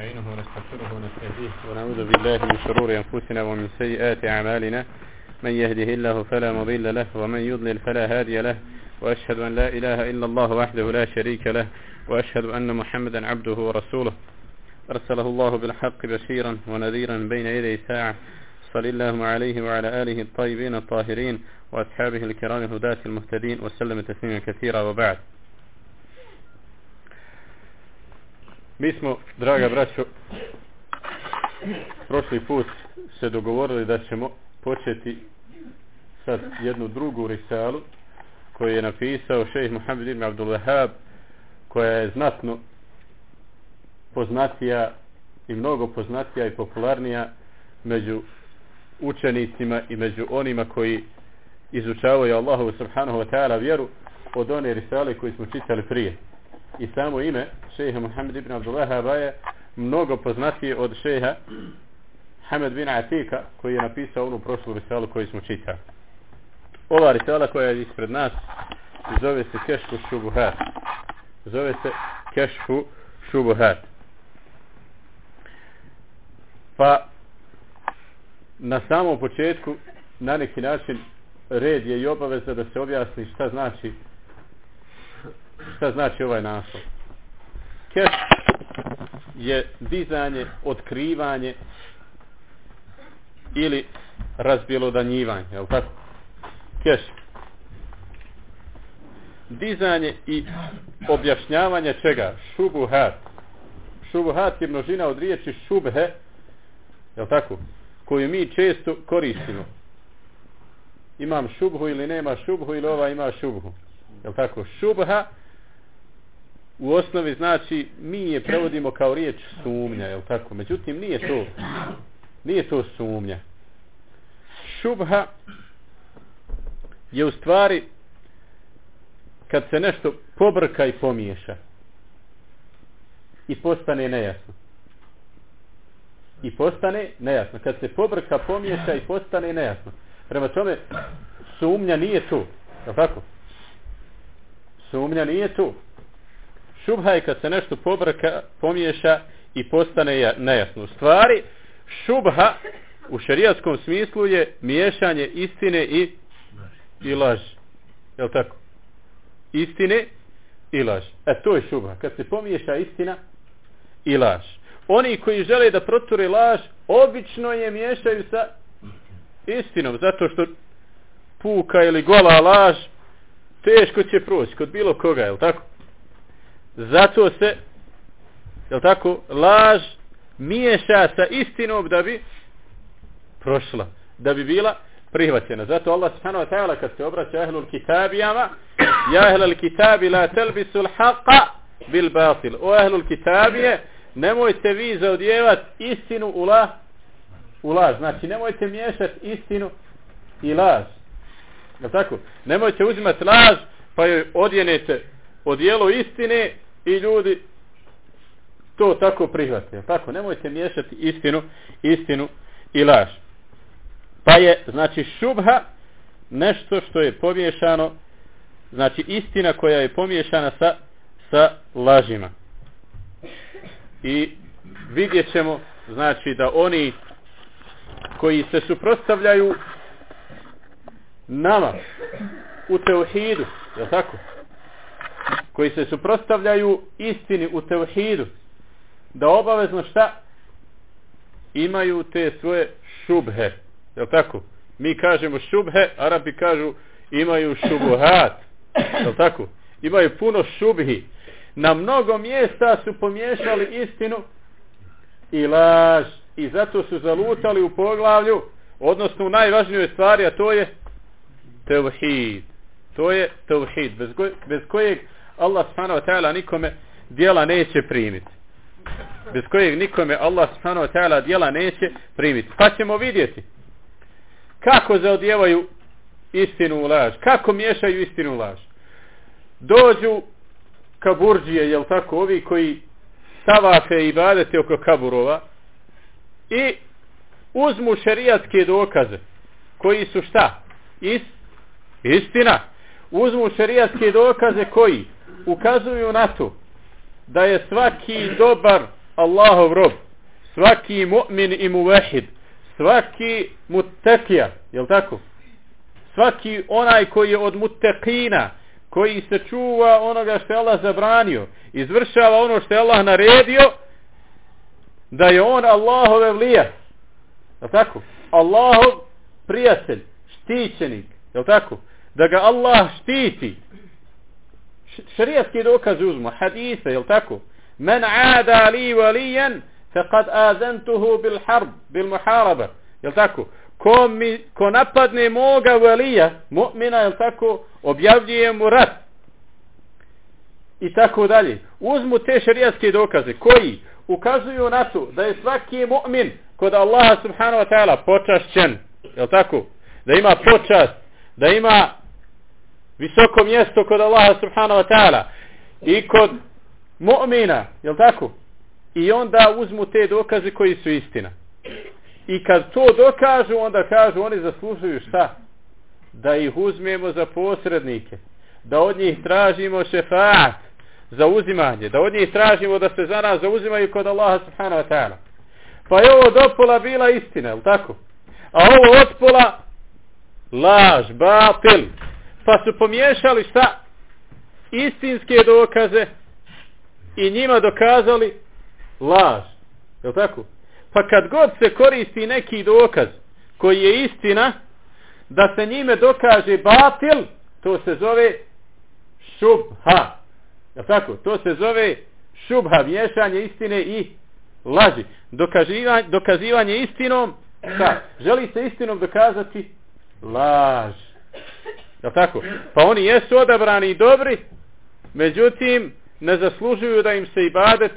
نستعينه ونستغفره ونستهديه. ونعوذ بالله من شرور أنفسنا ومن سيئات أعمالنا. من يهده الله فلا مضل له ومن يضلل فلا هادي له. وأشهد أن لا إله إلا الله وحده لا شريك له وأشهد أن محمدا عبده ورسوله. أرسله الله بالحق بشيرا ونذيرا بين يدي ساعة. صل اللهم عليه وعلى آله الطيبين الطاهرين وأصحابه الكرام الهداة المهتدين وسلم تسليما كثيرا وبعد. Mi smo, draga braćo, prošli put se dogovorili da ćemo početi sad jednu drugu risalu koju je napisao šejh Muhammed ibn Abdul koja je znatno poznatija i mnogo poznatija i popularnija među učenicima i među onima koji izučavaju Allahu subhanahu wa ta'ala vjeru od one risale koje smo čitali prije i samo ime šeha Muhammed ibn Abdullahaba je mnogo poznatije od šeha Hamed bin Atika koji je napisao onu prošlu risalu koju smo čitali. Ova risala koja je ispred nas zove se Kešfu Šubuhat. Zove se Kešfu Šubuhat. Pa na samom početku na neki način red je i obaveza da se objasni šta znači šta znači ovaj naslov? Keš je dizanje otkrivanje ili razbjelodanjivanje je tako? Keš. Dizanje i objašnjavanje čega? Šubuhat. Šubuhat je množina od riječi šubhe je tako? Koju mi često koristimo. Imam šubhu ili nema šubhu ili ova ima šubhu je tako? Šubha u osnovi znači mi je prevodimo kao riječ sumnja, je tako? Međutim, nije to nije to sumnja. Šubha je u stvari kad se nešto pobrka i pomiješa i postane nejasno. I postane nejasno. Kad se pobrka, pomiješa i postane nejasno. Prema tome, sumnja nije tu. Je tako? Sumnja nije tu. Šubha je kad se nešto pobrka, pomiješa i postane nejasno. U stvari, šubha u šarijatskom smislu je miješanje istine i, i laž. Je li tako? Istine i laž. E to je šubha. Kad se pomiješa istina i laž. Oni koji žele da proture laž, obično je miješaju sa istinom. Zato što puka ili gola laž teško će proći kod bilo koga, je li tako? Zato se je tako laž miješa sa istinom da bi prošla da bi bila prihvaćena. Zato Allah subhanahu wa ta'ala kad se obraća ahlul kitabijama ja ahlul kitabi la telbisul haqa bil batil. O ahlul kitabije nemojte vi zaodjevat istinu u, la, u laž. Znači nemojte miješati istinu i laž. Je tako? Nemojte uzimati laž pa joj odjenete odijelo istine i ljudi to tako prihvate. Tako, nemojte miješati istinu, istinu i laž. Pa je, znači, šubha nešto što je pomiješano, znači istina koja je pomiješana sa, sa lažima. I vidjet ćemo, znači, da oni koji se suprostavljaju nama u teuhidu, je tako? Koji se suprostavljaju istini u teuhidu da obavezno šta? Imaju te svoje šubhe je tako? Mi kažemo šubhe arabi kažu imaju šubuhat je tako? Imaju puno šubhi. Na mnogo mjesta su pomiješali istinu i laž i zato su zalutali u poglavlju odnosno u najvažnijoj stvari a to je teuhid to je teuhid bez, bez kojeg Allah subhanahu wa ta'ala nikome dijela neće primiti. Bez kojeg nikome Allah subhanahu wa ta'ala dijela neće primiti. Pa ćemo vidjeti kako zaodjevaju istinu u laž. Kako miješaju istinu u laž. Dođu kaburđije, jel tako, ovi koji stavafe i badete oko kaburova i uzmu šerijatske dokaze koji su šta? Is, istina. Uzmu šerijatske dokaze koji ukazuju na to da je svaki dobar Allahov rob, svaki mu'min i muvehid, svaki mutekija, jel tako? Svaki onaj koji je od mutekina, koji se čuva onoga što je Allah zabranio, izvršava ono što je Allah naredio, da je on Allahove vlija. Jel tako? Allahov prijatelj, štićenik. Jel tako? Da ga Allah štiti. Šarijatski dokaz uzmo, hadise, jel tako? Men ada li valijan, faqad azantuhu bil harb, bil muharaba. Jel tako? Ko, mi, ko napadne moga valija, mu'mina, jel tako? Objavljuje mu rat. I tako dalje. Uzmu te šarijatske dokaze koji ukazuju na to da je svaki mu'min kod Allaha subhanahu wa ta'ala počašćen. Jel tako? Da ima počast, da ima visoko mjesto kod Allaha subhanahu wa ta'ala i kod mu'mina, jel tako? I onda uzmu te dokaze koji su istina. I kad to dokažu, onda kažu oni zaslužuju šta? Da ih uzmemo za posrednike. Da od njih tražimo šefaat za uzimanje. Da od njih tražimo da se za nas zauzimaju kod Allaha subhanahu wa ta'ala. Pa je ovo dopola bila istina, jel tako? A ovo otpola laž, batil. Pa su pomiješali šta? Istinske dokaze i njima dokazali laž. Jel tako? Pa kad god se koristi neki dokaz koji je istina, da se njime dokaže batil, to se zove šubha. Jel tako? To se zove šubha, miješanje istine i laži. Dokazivanje, dokazivanje istinom, šta? Želi se istinom dokazati laž. Jel tako? Pa oni jesu odabrani i dobri, međutim, ne zaslužuju da im se ibadet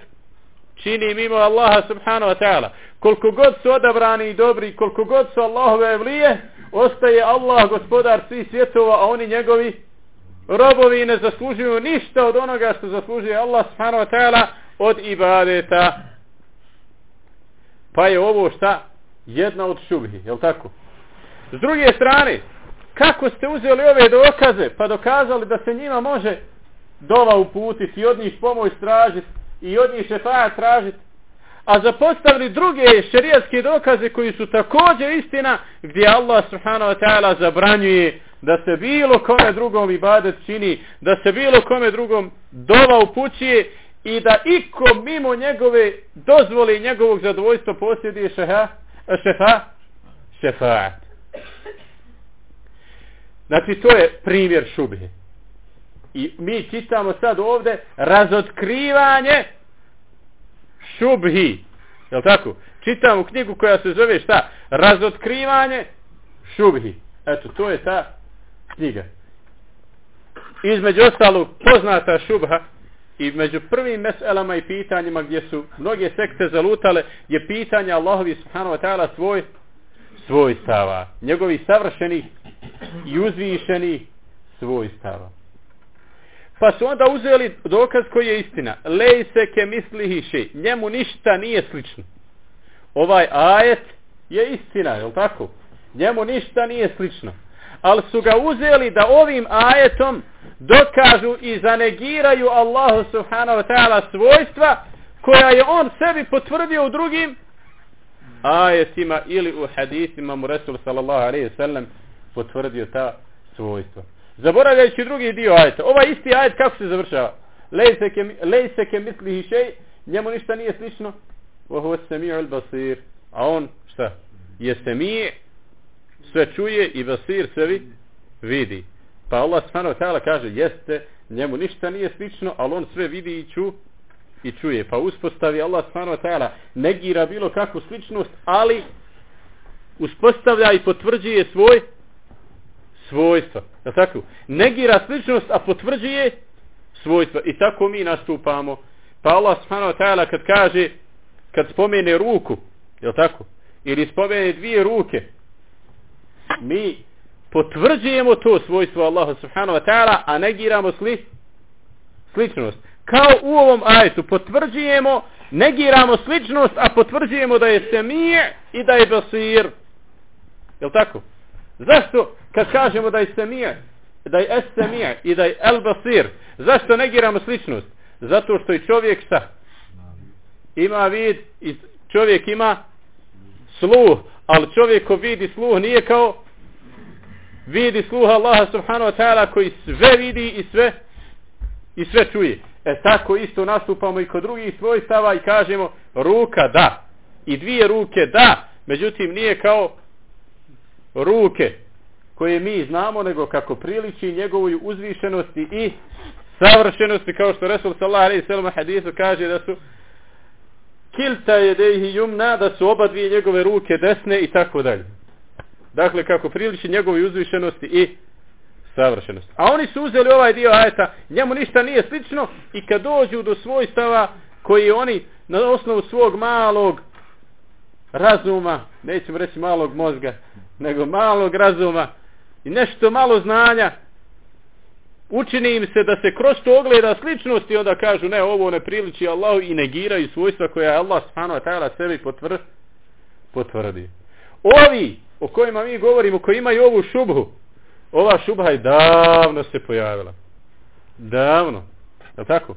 čini mimo Allaha subhanahu wa ta'ala. Koliko god su odabrani i dobri, koliko god su Allahove evlije, ostaje Allah gospodar svih svjetova, a oni njegovi robovi ne zaslužuju ništa od onoga što zaslužuje Allah subhanahu wa ta'ala od ibadeta. Pa je ovo šta? Jedna od šubhi, jel tako? S druge strane, kako ste uzeli ove dokaze pa dokazali da se njima može dova uputiti i od njih pomoć tražiti i od njih šefaja tražiti a zapostavili druge šerijatske dokaze koji su također istina gdje Allah subhanahu wa ta'ala zabranjuje da se bilo kome drugom ibadet čini, da se bilo kome drugom dova upućuje i da iko mimo njegove dozvoli njegovog zadovoljstva posjeduje šeha, šefa. Znači to je primjer šubhe. I mi čitamo sad ovde razotkrivanje šubhi. Je tako? Čitamo knjigu koja se zove šta? Razotkrivanje šubhi. Eto, to je ta knjiga. Između ostalog poznata šubha i među prvim meselama i pitanjima gdje su mnoge sekte zalutale je pitanje Allahovi subhanahu wa ta'ala svoj svojstava. Njegovi savršenih i uzvišenih svojstava. Pa su onda uzeli dokaz koji je istina. Lej se ke mislihi še. Njemu ništa nije slično. Ovaj ajet je istina, je tako? Njemu ništa nije slično. Ali su ga uzeli da ovim ajetom dokažu i zanegiraju Allahu subhanahu wa ta'ala svojstva koja je on sebi potvrdio u drugim ajetima ili u hadisima mu Resul sallallahu alaihi sallam potvrdio ta svojstva. Zaboravljajući drugi dio ajeta. Ovaj isti ajet kako se završava? Lejse ke mislihi šej, njemu ništa nije slično. Oho sami'u al basir. A on šta? Je sami' sve čuje i basir sve vi, vidi. Pa Allah subhanahu wa kaže jeste, njemu ništa nije slično, ali on sve vidi i ču i čuje. Pa uspostavi Allah wa ta'ala negira bilo kakvu sličnost, ali uspostavlja i potvrđuje svoj svojstva. Da tako? Negira sličnost, a potvrđuje svojstva. I tako mi nastupamo. Pa Allah subhanahu wa ta'ala kad kaže, kad spomene ruku, je tako? Ili spomene dvije ruke, mi potvrđujemo to svojstvo Allaha subhanahu wa ta'ala, a negiramo sli, sličnost. Kao u ovom ajetu potvrđujemo, negiramo sličnost, a potvrđujemo da je semije i da je basir. Je tako? Zašto kad kažemo da je semije, da je es i da je el basir, zašto negiramo sličnost? Zato što je čovjek sa ima vid i čovjek ima sluh, ali čovjekov vid i sluh nije kao vidi sluh Allaha subhanahu wa ta'ala koji sve vidi i sve i sve čuje. E tako isto nastupamo i kod drugih svojstava i kažemo ruka da i dvije ruke da, međutim nije kao ruke koje mi znamo nego kako priliči njegovoj uzvišenosti i savršenosti kao što Resul sallallahu alejhi ve sellem hadisu kaže da su kilta yadayhi yumna da su oba dvije njegove ruke desne i tako dalje. Dakle kako priliči njegovoj uzvišenosti i savršenosti. A oni su uzeli ovaj dio ajeta, njemu ništa nije slično i kad dođu do svojstava koji oni na osnovu svog malog razuma, nećemo reći malog mozga, nego malog razuma i nešto malo znanja, učini im se da se kroz to ogleda sličnost i onda kažu ne, ovo ne priliči Allahu i negiraju svojstva koja je Allah subhanahu wa ta'ala sebi potvr, potvrdi. Ovi o kojima mi govorimo, koji imaju ovu šubhu, ova šubha je davno se pojavila. Davno. Je tako?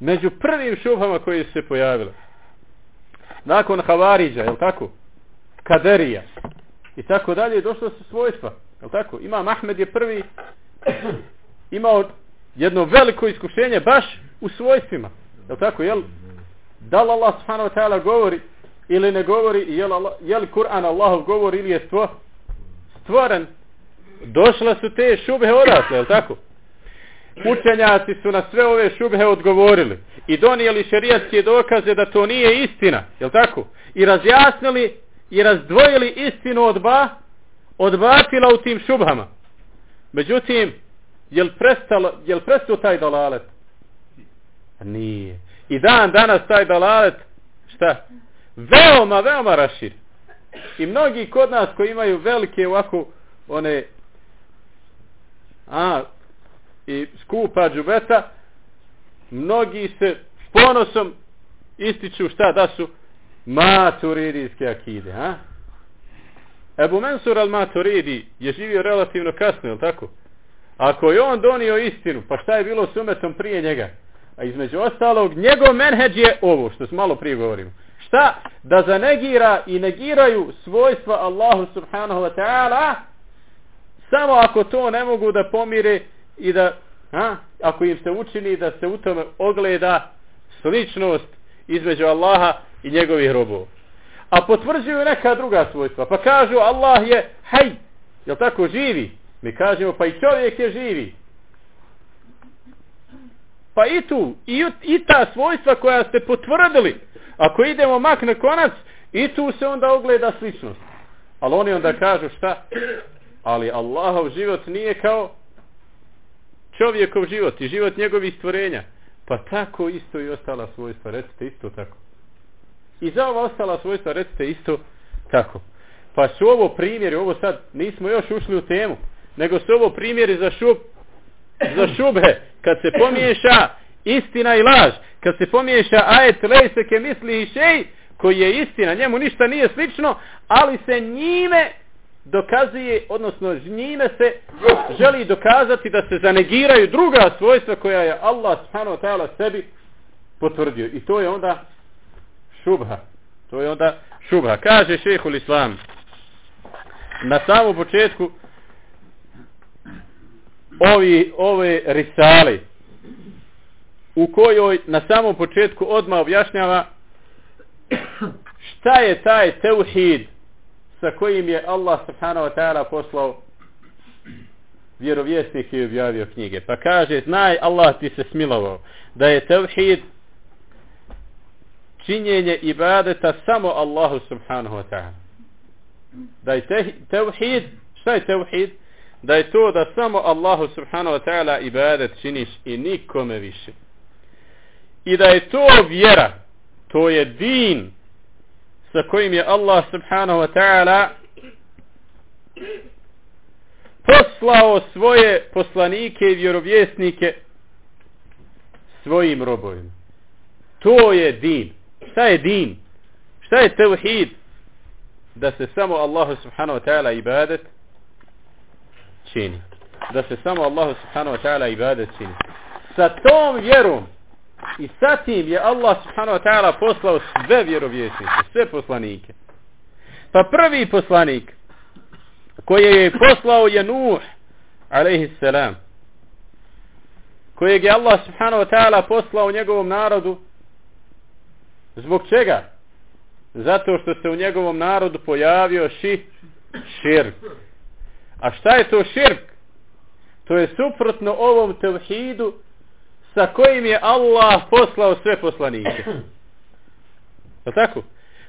Među prvim šubhama koji se pojavile. Nakon Havariđa, je tako? Kaderija. I tako dalje došlo se svojstva. Je tako? Imam Ahmed je prvi imao jedno veliko iskušenje baš u svojstvima. Je tako? Jel? Da li Allah subhanahu wa ta'ala govori ili ne govori je li, je li Kur'an Allahov govori ili je stvo, stvoren došla su te šubhe odatle, je tako? Učenjaci su na sve ove šubhe odgovorili i donijeli šerijatske dokaze da to nije istina, je tako? I razjasnili i razdvojili istinu od ba od batila u tim šubhama. Međutim, jel prestalo, jel prestao taj dalalet? Nije. I dan danas taj dalalet, šta? veoma, veoma rašir. I mnogi kod nas koji imaju velike ovako one a i skupa džubeta mnogi se ponosom ističu šta da su maturidijske akide a? Ebu Mensur al Maturidi je živio relativno kasno, je tako? Ako je on donio istinu, pa šta je bilo s umetom prije njega? A između ostalog, njegov menheđ je ovo, što smo malo prije govorimo šta? Da zanegira i negiraju svojstva Allahu subhanahu wa ta'ala samo ako to ne mogu da pomire i da ha, ako im se učini da se u tome ogleda sličnost između Allaha i njegovih robova. A potvrđuju neka druga svojstva. Pa kažu Allah je haj, jel tako živi? Mi kažemo pa i čovjek je živi. Pa i tu, i, i ta svojstva koja ste potvrdili, Ako idemo mak na konac, i tu se onda ogleda sličnost. Ali oni onda kažu šta? Ali Allahov život nije kao čovjekov život i život njegovih stvorenja. Pa tako isto i ostala svojstva. Recite isto tako. I za ova ostala svojstva recite isto tako. Pa su ovo primjeri, ovo sad nismo još ušli u temu, nego su ovo primjeri za šub, za šubhe. Kad se pomiješa istina i laž, kad se pomiješa ajet lejse ke misli i šej, koji je istina, njemu ništa nije slično, ali se njime dokazuje, odnosno njime se želi dokazati da se zanegiraju druga svojstva koja je Allah subhanahu ta'ala sebi potvrdio. I to je onda šubha. To je onda šubha. Kaže šehul islam na samom početku ovi, ove risale u kojoj na samom početku odma objašnjava šta je taj teuhid sa kojim je Allah subhanahu wa ta'ala poslao vjerovjesnik i objavio knjige. Pa kaže, znaj Allah ti se smilovao da je teuhid činjenje ibadeta samo Allahu subhanahu wa ta'ala. Da je teuhid, šta je teuhid? Da je to da samo Allahu subhanahu wa ta'ala ibadet činiš i nikome više i da je to vjera to je din sa kojim je Allah subhanahu wa ta'ala poslao svoje poslanike i vjerovjesnike svojim robovima. To je din. Šta je din? Šta je tevhid? Da se samo Allah subhanahu wa ta'ala ibadet čini. Da se samo Allah subhanahu wa ta'ala ibadet čini. Sa tom vjerom I sa tim je Allah subhanahu wa ta'ala poslao sve vjerovjesnike, sve poslanike. Pa prvi poslanik koji je poslao je Nuh, alaihi salam, kojeg je Allah subhanahu wa ta'ala poslao njegovom narodu, zbog čega? Zato što se u njegovom narodu pojavio ši, širk. A šta je to širk? To je suprotno ovom tevhidu sa kojim je Allah poslao sve poslanike. Je tako?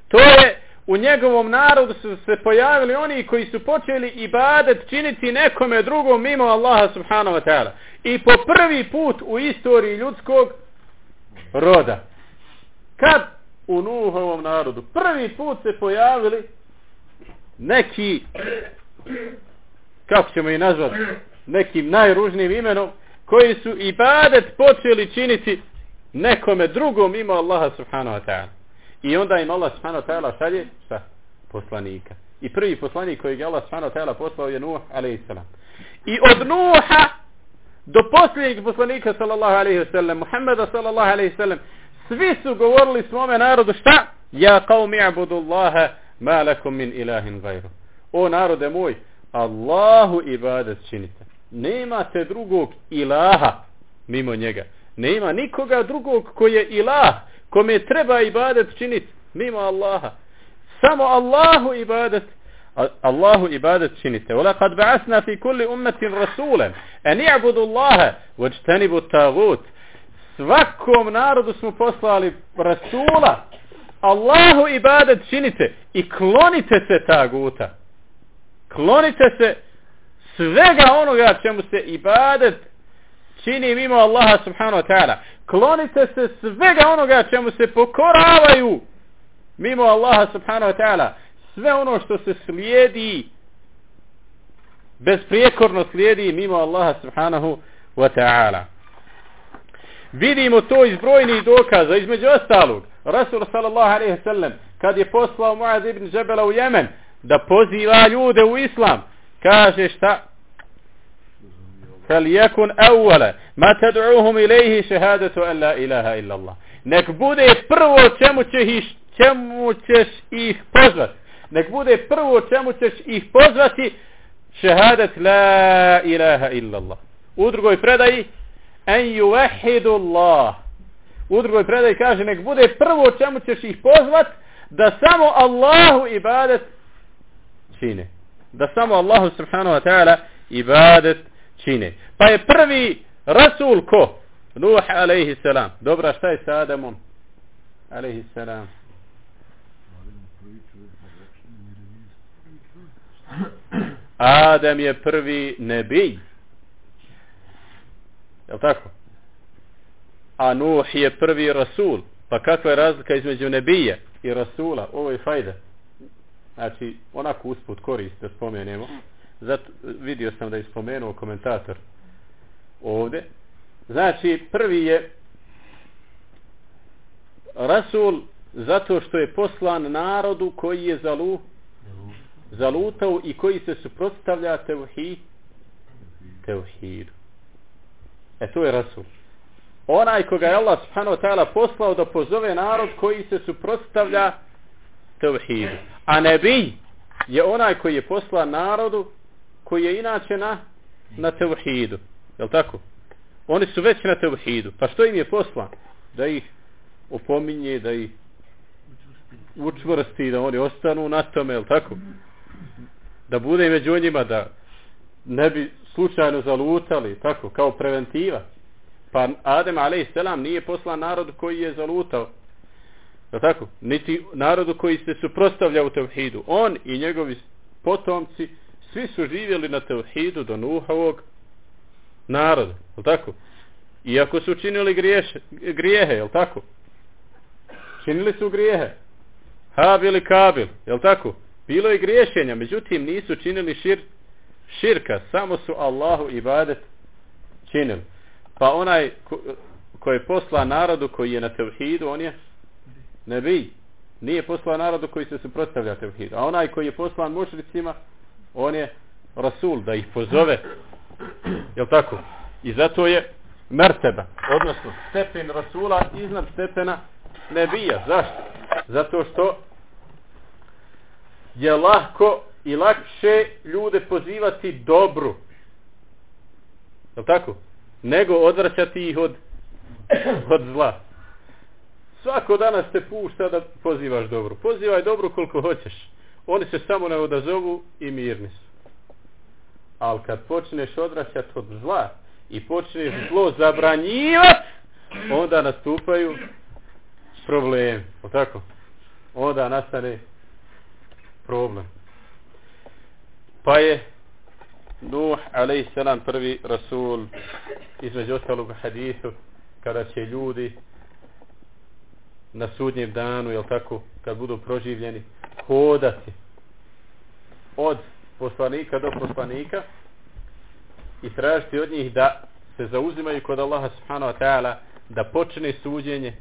To je u njegovom narodu su se pojavili oni koji su počeli ibadet činiti nekome drugom mimo Allaha subhanahu wa ta'ala. I po prvi put u istoriji ljudskog roda. Kad u Nuhovom narodu prvi put se pojavili neki kako ćemo i nazvati nekim najružnijim imenom koji su ibadet počeli činiti nekome drugom ima Allaha subhanahu wa ta'ala. I onda im Allah subhanahu wa ta'ala šalje šta? Poslanika. I prvi poslanik kojeg je Allah subhanahu wa ta'ala poslao je Nuh alaihissalam. I od Nuha do posljednjeg poslanika sallallahu alaihi wa sallam, Muhammeda sallallahu alaihi wa sallam, svi su govorili svome narodu šta? Ja qavmi abudu Allaha ma lakum min ilahin gajru. O narode moj, Allahu ibadet činite. Nemate drugog ilaha mimo njega. Nema nikoga drugog koji je ilah, kome treba ibadet činiti mimo Allaha. Samo Allahu ibadet Allahu ibadet činite. Kad ba'asna fi kulli ummetin rasulen, en i'budu Allaha, vođtenibu tagut. Svakom narodu smo poslali rasula. Allahu ibadet činite i klonite se taguta. Klonite se svega onoga čemu se ibadet čini mimo Allaha subhanahu wa ta'ala. Klonite se svega onoga čemu se pokoravaju mimo Allaha subhanahu wa ta'ala. Sve ono što se slijedi besprijekorno slijedi mimo Allaha subhanahu wa ta'ala. Vidimo to iz brojnih dokaza, između ostalog. Rasul sallallahu alaihi sallam, kad je poslao Muad ibn Žebela u Jemen, da poziva ljude u islam, kaže šta? فليكن أول ما تدعوهم إليه شهادة أن لا إله إلا الله nek bude prvo čemu ćeš ih, čemu ćeš ih pozvati nek bude prvo čemu ćeš ih pozvati šehadat la ilaha illa Allah u drugoj predaji en yuwahidu Allah u drugoj predaji kaže nek bude prvo čemu ćeš ih pozvat da samo Allahu ibadet čine da samo Allahu subhanahu wa ta'ala ibadet čine. Pa je prvi Rasul ko? Nuh alaihi salam. Dobra, šta je sa Adamom? Alaihi salam. Adam je prvi nebij. Je tako? A Nuh je prvi Rasul. Pa kakva je razlika između nebija i Rasula? Ovo je fajda. Znači, onako usput korist da spomenemo. Zato vidio sam da je spomenuo komentator ovde. Znači, prvi je Rasul zato što je poslan narodu koji je zalu, zalutao i koji se suprotstavlja tevhidu. E to je Rasul. Onaj koga je Allah subhanahu wa ta'ala poslao da pozove narod koji se suprotstavlja tevhidu. A nebi je onaj koji je poslan narodu koji je inače na, na tevhidu. Jel tako? Oni su već na tevhidu. Pa što im je poslan? Da ih opominje, da ih učvrsti, da oni ostanu na tome, jel tako? Da bude među njima, da ne bi slučajno zalutali, tako, kao preventiva. Pa Adem a.s. nije poslan narodu koji je zalutao. Jel tako? Niti narodu koji se suprostavlja u tevhidu. On i njegovi potomci svi su živjeli na tevhidu do Nuhovog naroda, je tako? Iako su činili griješ, grijehe, je tako? Činili su grijehe. Habil i Kabil, je tako? Bilo je griješenja, međutim nisu činili šir, širka, samo su Allahu ibadet činili. Pa onaj ko, ko je posla narodu koji je na tevhidu, on je nebi. Nije posla narodu koji se suprotstavlja tevhidu. A onaj koji je poslan mušricima, on je Rasul da ih pozove jel tako i zato je merteba, odnosno stepen Rasula iznad stepena Nebija. Zašto? Zato što je lahko i lakše ljude pozivati dobru. Je tako? Nego odvraćati ih od, od zla. Svako danas te pušta da pozivaš dobru. Pozivaj dobru koliko hoćeš. Oni se samo ne odazovu i mirni su. Ali kad počneš odvraćati od zla i počneš zlo zabranjivati, onda nastupaju problemi. O tako? Onda nastane problem. Pa je Nuh a.s. prvi rasul između ostalog hadisu kada će ljudi na sudnjem danu, jel tako, kad budu proživljeni, hodati od poslanika do poslanika i tražiti od njih da se zauzimaju kod Allaha subhanahu wa ta'ala da počne suđenje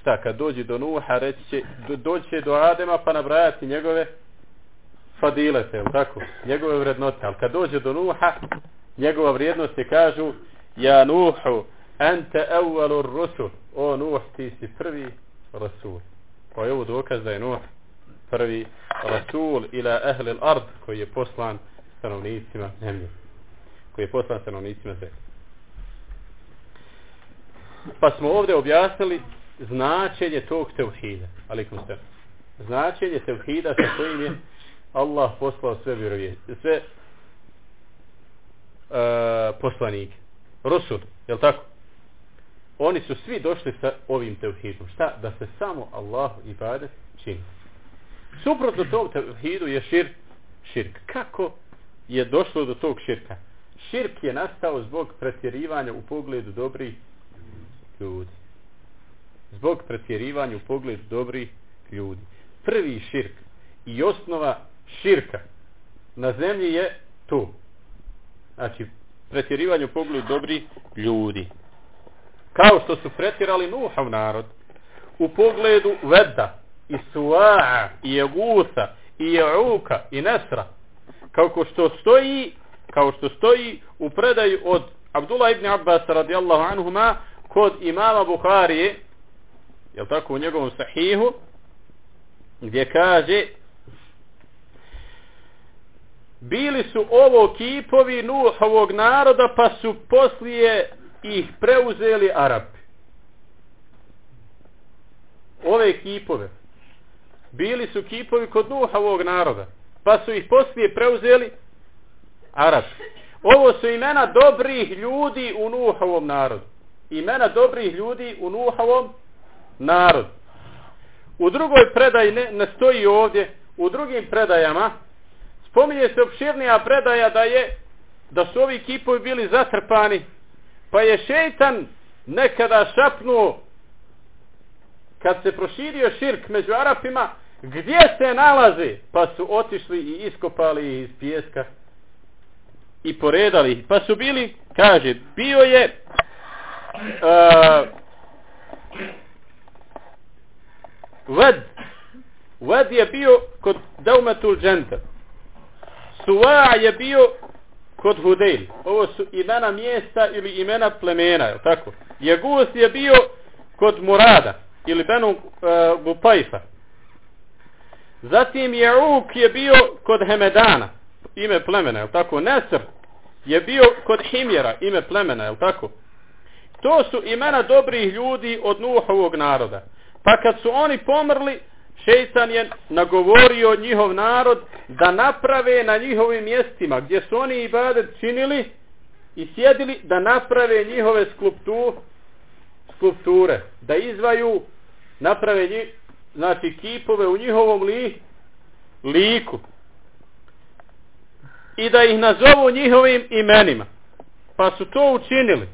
šta kad dođe do Nuha reći će do, do Adema pa nabrajati njegove fadilete, jel tako? Njegove vrednote. Ali kad dođe do Nuha, njegova vrijednost je kažu Ja Nuhu, ente evvalu rusul. O Nuh, ti si prvi rasul. Pa je ovo dokaz da je Nuh prvi rasul ila ahli ard koji je poslan stanovnicima zemlje. Koji je poslan stanovnicima zemlje. Pa smo ovdje objasnili značenje tog tevhida. Alikum se. Značenje tevhida sa kojim je Allah poslao sve vjerovije, sve uh, poslanike. Rusul, je tako? Oni su svi došli sa ovim tevhidom. Šta? Da se samo Allahu ibadet čini. Suprotno tom tevhidu je širk. Širk. Kako je došlo do tog širka? Širk je nastao zbog pretjerivanja u pogledu dobrih ljudi. Zbog pretjerivanja u pogledu dobrih ljudi. Prvi širk i osnova širka na zemlji je tu. Znači, pretjerivanje u pogledu dobrih ljudi. Kao što su pretjerali Nuhav narod u pogledu Vedda i Suaa i Egusa i Jauka i Nesra. Kao što stoji kao što stoji u predaju od Abdullah ibn Abbas radijallahu anhuma kod imama Buharije je tako u njegovom sahihu gdje kaže bili su ovo kipovi Nuhovog naroda pa su poslije ih preuzeli Arapi. Ove kipove bili su kipovi kod Nuhovog naroda pa su ih poslije preuzeli Arapi. Ovo su imena dobrih ljudi u Nuhovom narodu. Imena dobrih ljudi u Nuhovom narodu. U drugoj predaji ne, ne stoji ovdje, u drugim predajama spominje se opširnija predaja da je da su ovi kipovi bili zatrpani pa je šeitan nekada šapnuo kad se proširio širk među Arapima gdje se nalaze pa su otišli i iskopali iz pijeska i poredali. Pa su bili kaže bio je uh, Ved. Ved je bio kod Daumatul Dženta. Suva je bio kod Hudejl. Ovo su imena mjesta ili imena plemena, je tako? Jegus je bio kod Murada ili Benu uh, Bupajfa. Zatim Jeuk je bio kod Hemedana, ime plemena, je tako? Nesr je bio kod Himjera, ime plemena, je tako? To su imena dobrih ljudi od Nuhovog naroda. Pa kad su oni pomrli, šeitan je nagovorio njihov narod da naprave na njihovim mjestima gdje su oni ibadet činili i sjedili da naprave njihove skulptu, skulpture da izvaju naprave njih, znači kipove u njihovom li, liku. I da ih nazovu njihovim imenima. Pa su to učinili.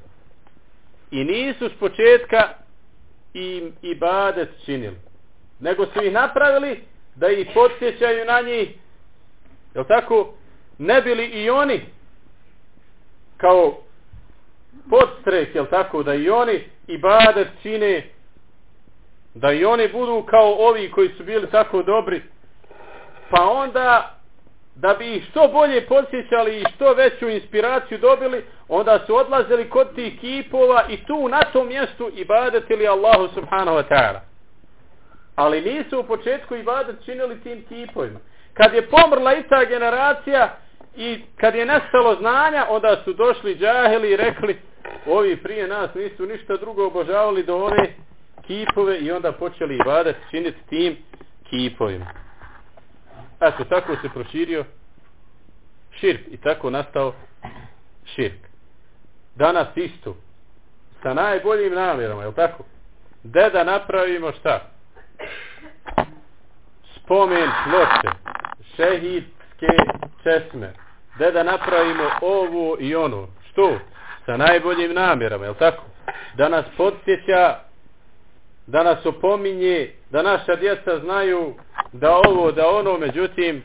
I nisu s početka im ibadet činili nego su ih napravili da ih podsjećaju na njih. Jel tako? Ne bili i oni kao podstrek jel tako da i oni ibadet čine da i oni budu kao ovi koji su bili tako dobri. Pa onda da bi ih što bolje posjećali i što veću inspiraciju dobili, onda su odlazili kod tih kipova i tu na tom mjestu ibadetili Allahu subhanahu wa ta'ala. Ali nisu u početku ibadet činili tim kipovima. Kad je pomrla i ta generacija i kad je nestalo znanja, onda su došli džahili i rekli ovi prije nas nisu ništa drugo obožavali do one kipove i onda počeli ibadet činiti tim kipovima. Eto, tako se proširio širk i tako nastao širk. Danas isto, sa najboljim namjerama, je tako? De da napravimo šta? Spomen ploče, šehidske česme, de da napravimo ovo i ono. Što? Sa najboljim namjerama, je tako? Da nas podsjeća, da nas opominje, da naša djeca znaju da ovo, da ono, međutim,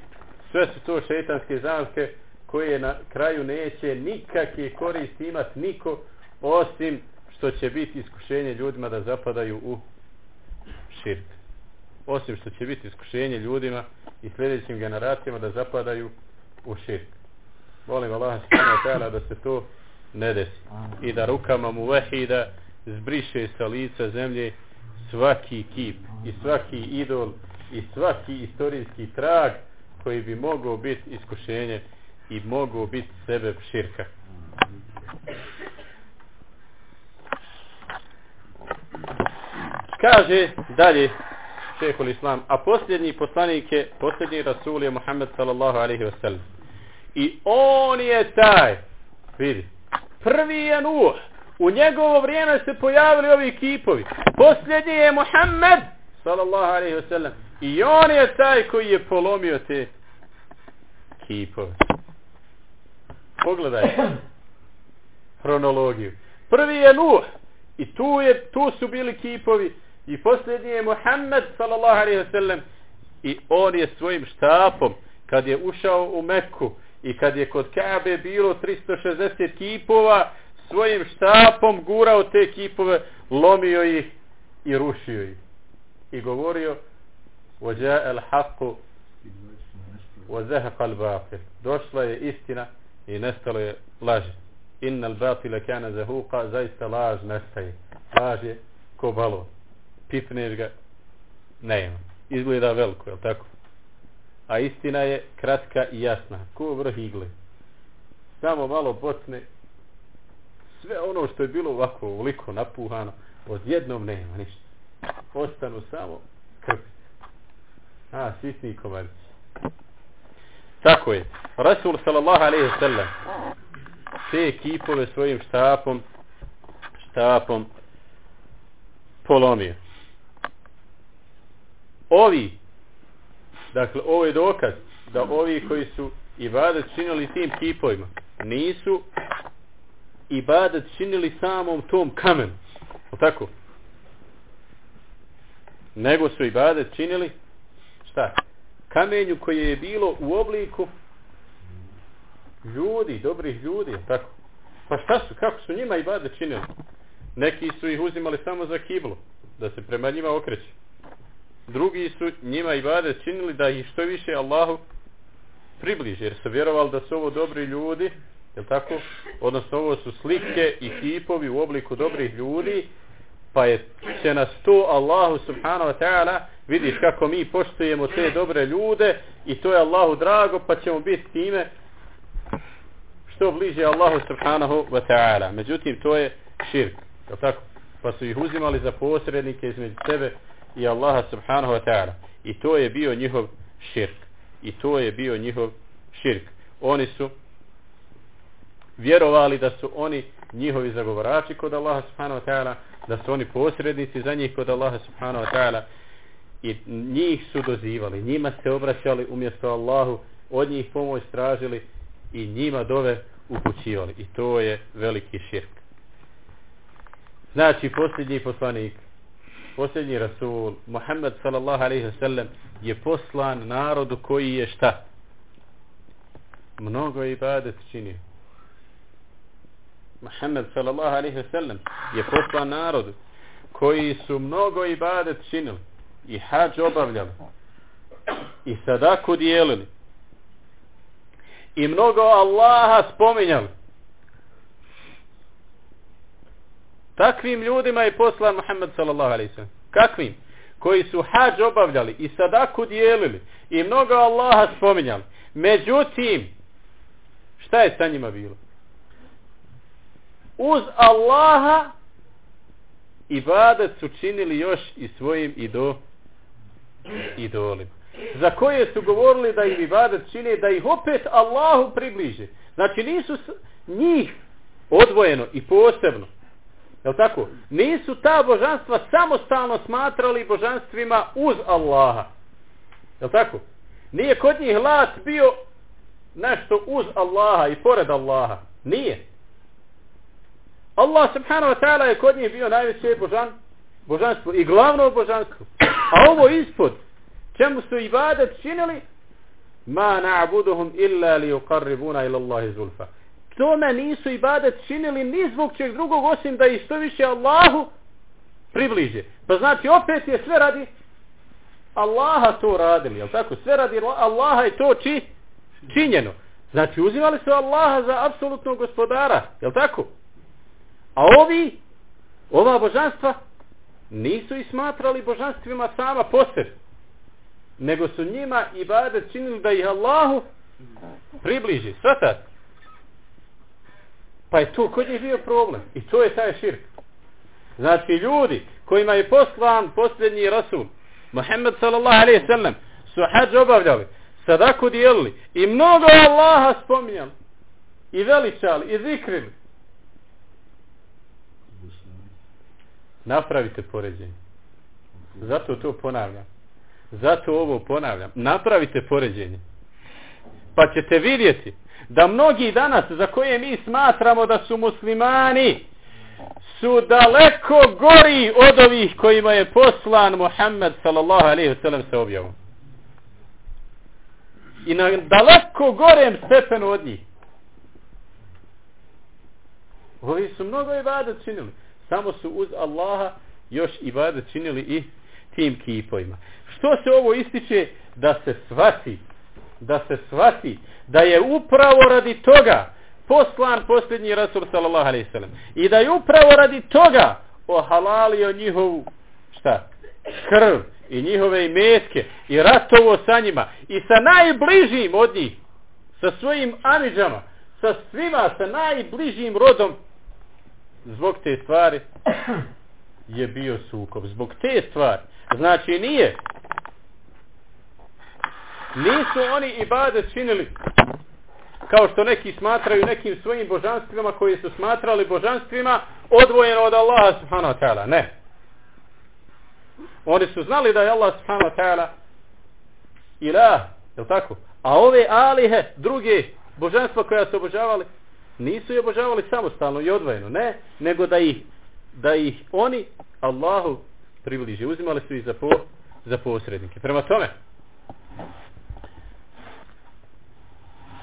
sve su to šeitanske zamke koje na kraju neće nikakve koristi imati niko, osim što će biti iskušenje ljudima da zapadaju u širk. Osim što će biti iskušenje ljudima i sljedećim generacijama da zapadaju u širk. Molim Allah da se to ne desi. I da rukama mu vehida zbriše sa lica zemlje svaki kip i svaki idol i svaki istorijski trag koji bi mogao biti iskušenje i mogao biti sebe širka. Kaže dalje šehol islam, a posljednji poslanik je, posljednji rasul je Muhammed sallallahu alaihi wasallam. I on je taj, vidi, prvi je Nuh, u njegovo vrijeme se pojavili ovi kipovi. Posljednji je Muhammed sallallahu alaihi wasallam. I on je taj koji je polomio te kipove. Pogledaj hronologiju. Prvi je Nuh i tu, je, tu su bili kipovi i posljednji je Muhammed sallallahu alaihi wasallam i on je svojim štapom kad je ušao u Mekku i kad je kod Kabe bilo 360 kipova svojim štapom gurao te kipove lomio ih i rušio ih i govorio وجاء الحق وزهق الباطل došla je istina i nestalo je laž inna al batila kana zahuqa zaista laž nestaje laž je ko balon pipneš ga nema izgleda veliko je tako? A istina je kratka i jasna ko vrh igle. Samo malo bocne. Sve ono što je bilo ovako uliko napuhano odjednom nema ništa. Ostanu samo krpice a sitni komarci tako je. Rasul sallallahu alaihi sallam te kipove svojim štapom štapom polomio ovi dakle ovo je dokaz da ovi koji su ibadet činili tim kipovima nisu ibadet činili samom tom kamenu o tako nego su ibadet činili šta kamenju koje je bilo u obliku ljudi, dobrih ljudi, tako. Pa šta su, kako su njima i bade činili? Neki su ih uzimali samo za kiblu, da se prema njima okreće. Drugi su njima i bade činili da ih što više Allahu približi, jer su vjerovali da su ovo dobri ljudi, je tako? Odnosno ovo su slike i kipovi u obliku dobrih ljudi, pa je će nas to Allahu subhanahu wa ta'ala vidiš kako mi poštujemo te dobre ljude i to je Allahu drago pa ćemo biti time što bliže Allahu subhanahu wa ta'ala međutim to je širk tako? pa su ih uzimali za posrednike između sebe i Allaha subhanahu wa ta'ala. I to je bio njihov širk. I to je bio njihov širk. Oni su vjerovali da su oni njihovi zagovarači kod Allaha subhanahu wa ta'ala da su oni posrednici za njih kod Allaha subhanahu wa ta'ala. I njih su dozivali njima se obraćali umjesto Allahu od njih pomoć tražili i njima dove upućivali. I to je veliki širk. Znači posljednji poslanik posljednji rasul Muhammed sallallahu alaihi wasallam je poslan narodu koji je šta mnogo ibadet činio Muhammed sallallahu alaihi ve sellem je poslan narodu koji su mnogo ibadet činili i hađ obavljali i sadaku dijelili i mnogo Allaha spominjali. Takvim ljudima je poslan Muhammed sallallahu alaihi sallam. Kakvim? Koji su hađ obavljali i sadaku dijelili i mnogo Allaha spominjali. Međutim, šta je sa njima bilo? Uz Allaha ibadet su činili još i svojim ido, idolima. Za koje su govorili da im ibadet čine, da ih opet Allahu približe. Znači nisu njih odvojeno i posebno. Jel tako? Nisu ta božanstva samostalno smatrali božanstvima uz Allaha. Jel tako? Nije kod njih lat bio nešto uz Allaha i pored Allaha. Nije. Allah subhanahu wa ta'ala je kod njih bio najveće božan, božanstvo i glavno božanstvo. A ovo ispod, čemu su ibadet činili? Ma na'buduhum illa li uqarribuna ila Allahi zulfa. Tome nisu ibadet činili ni zbog čeg drugog osim da ih više Allahu približe. Pa znači opet je sve radi Allaha to radili, jel tako? Sve radi Allaha i to či, činjeno. Znači uzimali su Allaha za apsolutnog gospodara, jel tako? A ovi, ova božanstva, nisu i smatrali božanstvima sama posebno. Nego su njima i bade činili da ih Allahu približi. Svatat. Pa je to kod njih bio problem. I to je taj širk. Znači ljudi kojima je poslan posljednji rasul, Muhammed sallallahu alaihi su hađ obavljali, sadaku dijelili i mnogo Allaha spominjali i veličali i zikrili Napravite poređenje. Zato to ponavljam. Zato ovo ponavljam. Napravite poređenje. Pa ćete vidjeti da mnogi danas za koje mi smatramo da su muslimani su daleko gori od ovih kojima je poslan Muhammed sallallahu alaihi wasallam sa objavom. I na daleko gorem stepenu od njih. Ovi su mnogo ibadet činili samo su uz Allaha još ibadet činili i tim kipovima. Što se ovo ističe? Da se svati, da se svati, da je upravo radi toga poslan posljednji Rasul sallallahu alaihi sallam i da je upravo radi toga ohalalio njihovu šta? krv i njihove imetke i ratovo sa njima i sa najbližim od njih sa svojim amiđama sa svima, sa najbližim rodom zbog te stvari je bio sukob. Zbog te stvari. Znači nije. Nisu oni ibadet činili kao što neki smatraju nekim svojim božanstvima koji su smatrali božanstvima odvojeno od Allaha subhanahu wa ta'ala. Ne. Oni su znali da je Allah subhanahu wa ta'ala ilah, je tako? A ove alihe, druge božanstva koja su obožavali, nisu je obožavali samostalno i odvojeno, ne, nego da ih, da ih oni Allahu približe, uzimali su ih za, po, za posrednike. Prema tome,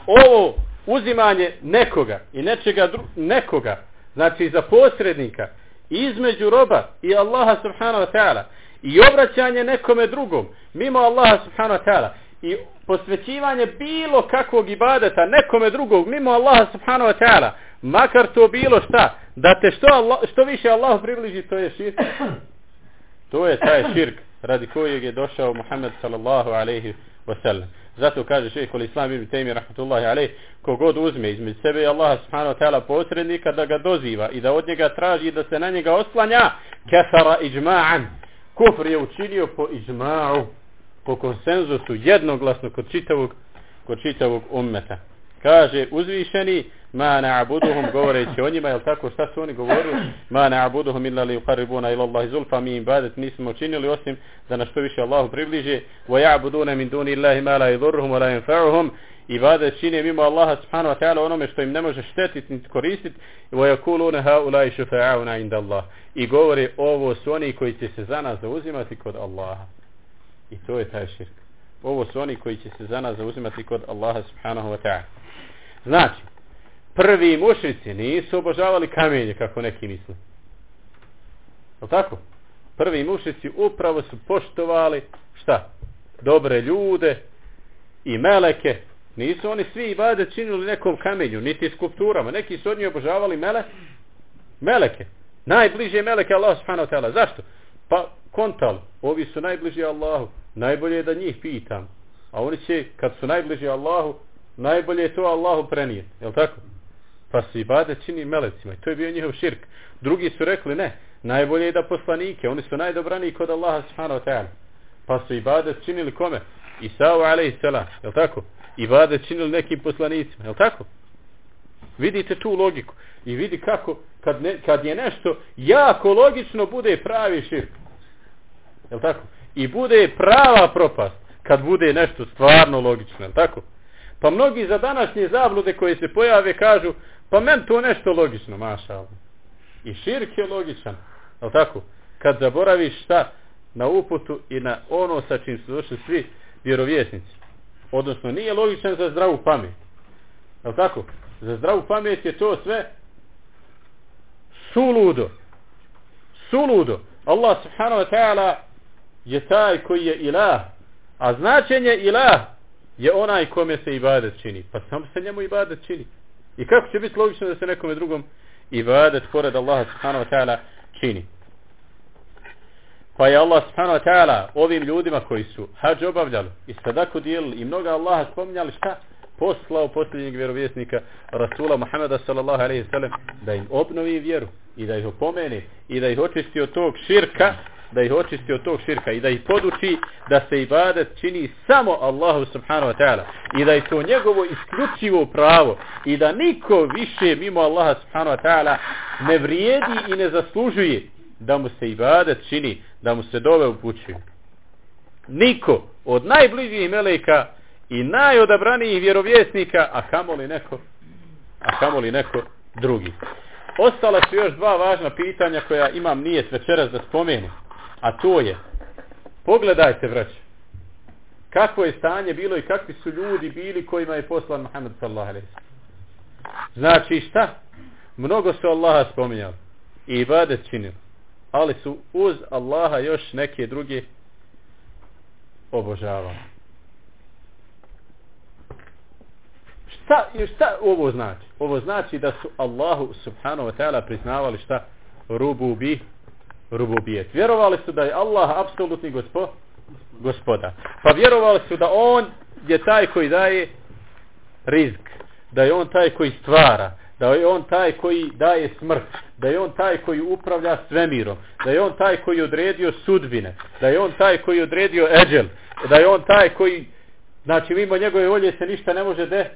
ovo uzimanje nekoga i nečega nekoga, znači za posrednika, između roba i Allaha subhanahu wa ta'ala i obraćanje nekome drugom, mimo Allaha subhanahu wa ta'ala i posvećivanje bilo kakvog ibadeta nekome drugog mimo Allaha subhanahu wa ta'ala makar to bilo šta da te što, Allah, što više Allah približi to je širk. To je taj širk radi kojeg je došao Muhammed sallallahu alaihi wasallam zato kaže šeheh kol islam ibn taymi rahmatullahi alaihi kogod uzme između sebe i Allaha subhanahu wa ta'ala posrednika da ga doziva i da od njega traži da se na njega oslanja kafara iđma'an kufr je učinio po iđma'u po konsenzusu jednoglasno kod čitavog, kod čitavog ummeta. Kaže uzvišeni ma na'buduhum govoreći o njima, jel tako šta su oni govorili? Ma na'buduhum illa li uqarribuna ila Allahi zulfa mi ibadet nismo učinili osim da nas što više Allahu približe wa ya'buduna min duni Allahi ma la yadurruhum wa la yanfa'uhum ibadet čine mimo Allaha subhanahu wa ta'ala onome što im ne može štetiti niti koristiti wa yakuluna haulai shufa'auna inda Allah i govore ovo su oni koji će se za nas zauzimati kod Allaha I to je taj širk. Ovo su oni koji će se za nas zauzimati kod Allaha subhanahu wa ta'ala. Znači, prvi mušnici nisu obožavali kamenje kako neki misle. Je tako? Prvi mušnici upravo su poštovali šta? Dobre ljude i meleke, Nisu oni svi ibadet činili nekom kamenju, niti skulpturama. Neki su od njih obožavali mele, meleke. Najbliže meleke Allah subhanahu ta'ala. Zašto? Pa kontal, ovi su najbliži Allahu. Najbolje je da njih pitam. A oni će, kad su najbliži Allahu, najbolje je to Allahu prenije. Jel tako? Pa se ibadet čini melecima. I to je bio njihov širk. Drugi su rekli ne. Najbolje je da poslanike. Oni su najdobraniji kod Allaha subhanahu wa ta'ala. Pa su ibadet činili kome? Isao alaihi salam. Jel tako? Ibadet činili nekim poslanicima. Jel tako? Vidite tu logiku. I vidi kako kad, ne, kad je nešto jako logično bude pravi širk. Jel tako? I bude prava propast kad bude nešto stvarno logično. Jel tako? Pa mnogi za današnje zablude koje se pojave kažu pa men to nešto logično, maša I širk je logičan. Jel tako? Kad zaboraviš šta na uputu i na ono sa čim su došli svi vjerovjesnici. Odnosno nije logičan za zdravu pamet. Jel tako? Za zdravu pamet je to sve suludo. Suludo. Allah subhanahu wa ta'ala je taj koji je ilah. A značenje ilah je onaj kome se ibadet čini. Pa samo se njemu ibadet čini. I kako će biti logično da se nekome drugom ibadet pored Allaha subhanahu wa ta'ala čini. Pa je Allah subhanahu wa ta'ala ovim ljudima koji su hađ obavljali i sadaku dijelili i mnoga Allaha spominjali šta? Poslao posljednjeg vjerovjesnika Rasula Muhammeda sallallahu alaihi sallam da im obnovi vjeru i da ih opomeni i da ih očisti od tog širka da ih očisti od tog širka i da ih poduči da se ibadet čini samo Allahu subhanahu wa ta'ala i da je to njegovo isključivo pravo i da niko više mimo Allaha subhanahu wa ta'ala ne vrijedi i ne zaslužuje da mu se ibadet čini, da mu se dove upućuju. Niko od najbližijih meleka i najodabranijih vjerovjesnika, a kamoli neko, a kamoli neko drugi. Ostala su još dva važna pitanja koja imam nijet večeras da spomenu. A to je, pogledajte vrać, kakvo je stanje bilo i kakvi su ljudi bili kojima je poslan Muhammed sallallahu alaihi Znači šta? Mnogo su Allaha spominjali i ibadet činili ali su uz Allaha još neke druge obožavali. Šta, šta ovo znači? Ovo znači da su Allahu subhanahu wa ta'ala priznavali šta? Rububi, rububijet. Vjerovali su da je Allah apsolutni gospo, gospoda. Pa vjerovali su da on je taj koji daje rizk. Da je on taj koji stvara da je on taj koji daje smrt, da je on taj koji upravlja svemirom, da je on taj koji odredio sudbine, da je on taj koji odredio eđel, da je on taj koji, znači mimo njegove volje se ništa ne može de,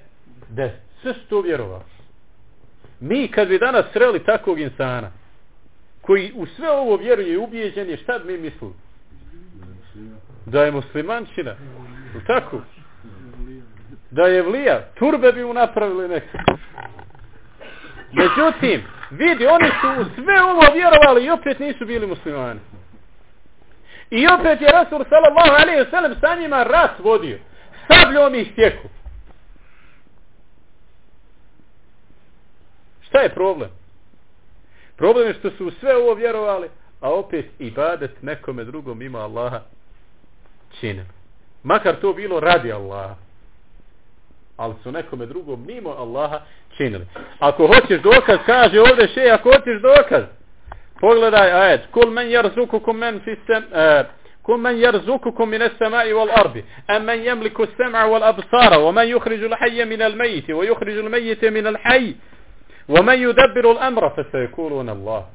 de. Sve su to vjerovali. Mi kad bi danas sreli takvog insana, koji u sve ovo vjeruje i ubijeđen je, šta mi mislili? Da je muslimančina. Tako? Da je vlija. Turbe bi mu napravili neko. Međutim, vidi, oni su u sve ovo vjerovali i opet nisu bili muslimani. I opet je Rasul sallallahu alaihi sallam sa njima rat vodio. Sabljom ih tjeku. Šta je problem? Problem je što su u sve ovo vjerovali, a opet ibadet nekome drugom ima Allaha čine. Makar to bilo radi Allaha. Ali su nekome drugom mimo Allaha činili. Ako hoćeš dokaz, kaže ovdje še, ako hoćeš dokaz, pogledaj ajet, kul men jarzukukum men fisem, uh, كل من يرزقكم من السماء والأرض أم من يملك السمع والأبصار ومن يخرج الحي من الميت ويخرج الميت من الحي ومن يدبر الأمر فسيقولون الله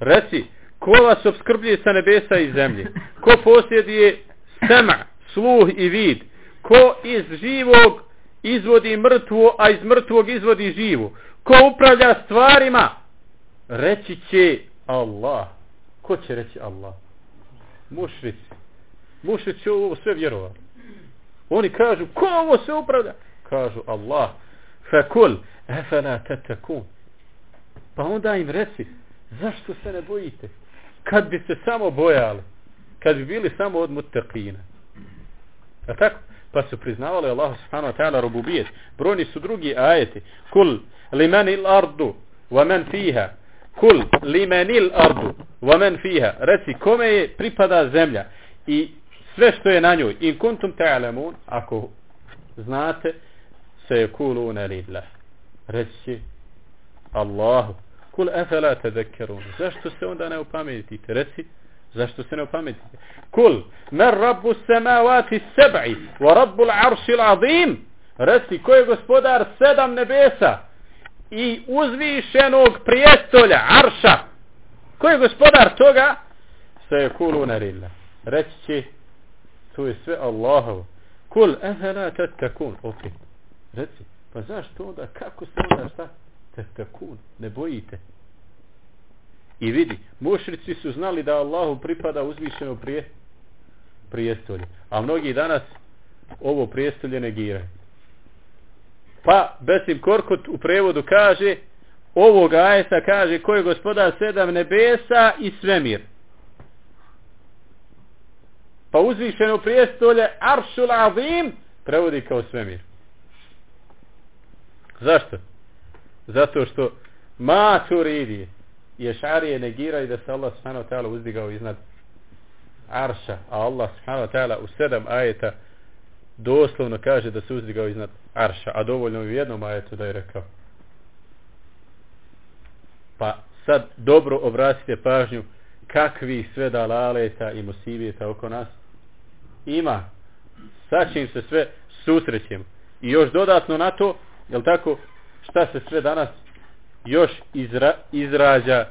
Reci, ko vas obskrbljuje sa nebesa i zemlje? Ko posjeduje sema, sluh i vid? Ko iz živog izvodi mrtvo, a iz mrtvog izvodi živu. Ko upravlja stvarima? Reći će Allah. Ko će reći Allah? Mušrici. Mušrici ovo sve vjerovali. Oni kažu, ko ovo sve upravlja? Kažu Allah. Fakul, efena tetakun. Pa onda im reci, zašto se ne bojite? Kad bi se samo bojali, kad bi bili samo od mutakina. A tako? pa su priznavali Allah subhanahu wa ta'ala rububijet. Brojni su drugi ajeti. Kul limanil ardu wa man fiha. Kul limanil ardu wa man fiha. Reci kome je pripada zemlja i sve što je na njoj. In kuntum ta'lamun, ako znate, se je kuluna lillah. Reci Allahu. Kul efela tadekkerun. Zašto se onda ne upametite? Reci, zašto se ne? Kul, mer rabbu samavati seb'i, wa rabbu l'arši l'azim. Reci, ko je gospodar sedam nebesa i uzvišenog prijestolja, arša. Ko je gospodar toga? Se je kuluna lillah. Reci će, to je sve Allahovo. Kul efela tatakun. Opet. Reci, pa zašto onda, kako se onda šta? Tatakun. Ne bojite. I vidi, mušrici su znali da Allahu pripada uzvišeno prije prijestolje. A mnogi danas ovo prijestolje negiraju. Pa, Besim Korkut u prevodu kaže, ovog ajeta kaže, ko je gospodar sedam nebesa i svemir. Pa uzvišeno prijestolje, aršul azim, prevodi kao svemir. Zašto? Zato što maturidi i šarije negiraju da se Allah subhanahu wa ta'ala uzdigao iznad arša, a Allah subhanahu wa ta'ala u sedam ajeta doslovno kaže da se uzdigao iznad arša, a dovoljno u jednom ajetu da je rekao. Pa sad dobro obratite pažnju kakvi sve dalaleta i musivijeta oko nas ima. Sad čim se sve susrećemo. I još dodatno na to, jel tako, šta se sve danas još izra, izrađa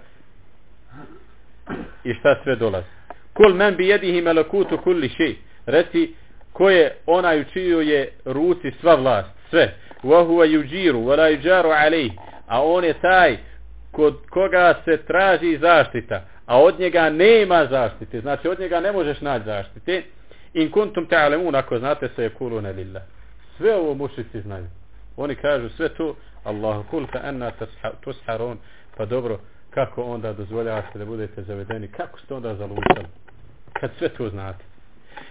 i šta sve dolazi. Kul men bi jedihi melakutu kulli ši. Reci, ko je onaj u čiju je ruci sva vlast, sve. Wa huwa yujiru, wa la alejh. A on je taj kod koga se traži zaštita, a od njega nema zaštite. Znači, od njega ne možeš naći zaštite. In kuntum ta'lamun, ako znate se je kuluna lillah. Sve ovo mušici znaju. Oni kažu sve to Allahu kul anna tusharun. Pa dobro, kako onda dozvoljavate da budete zavedeni? Kako ste onda zalutali? Kad sve to znate.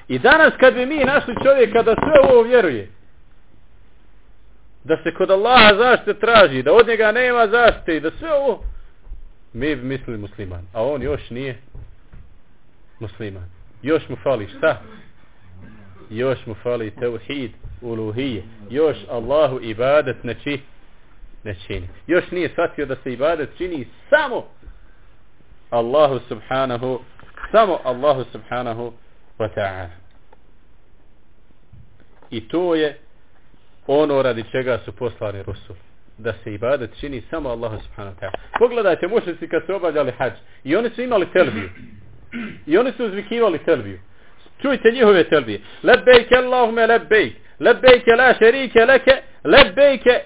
I danas kad bi mi našli čovjeka da sve ovo vjeruje, da se kod Allaha zaštite traži, da od njega nema zaštite i da sve ovo, mi bi mislili musliman. A on još nije musliman. Još mu fali šta? Još mu fali tevhid, uluhije. Još Allahu ibadet ne ne čini. Još nije shvatio da se ibadet čini samo Allahu subhanahu samo Allahu subhanahu wa ta'ala. I to je ono radi čega su poslani Rusul. Da se ibadet čini samo Allahu subhanahu wa ta'ala. Pogledajte mušnici kad su obavljali hađ. I oni su imali telbiju. I oni su uzvikivali telbiju. Čujte njihove telbije. Lebbejke Allahume lebbejk. Lebbejke la šerike leke. Lebbejke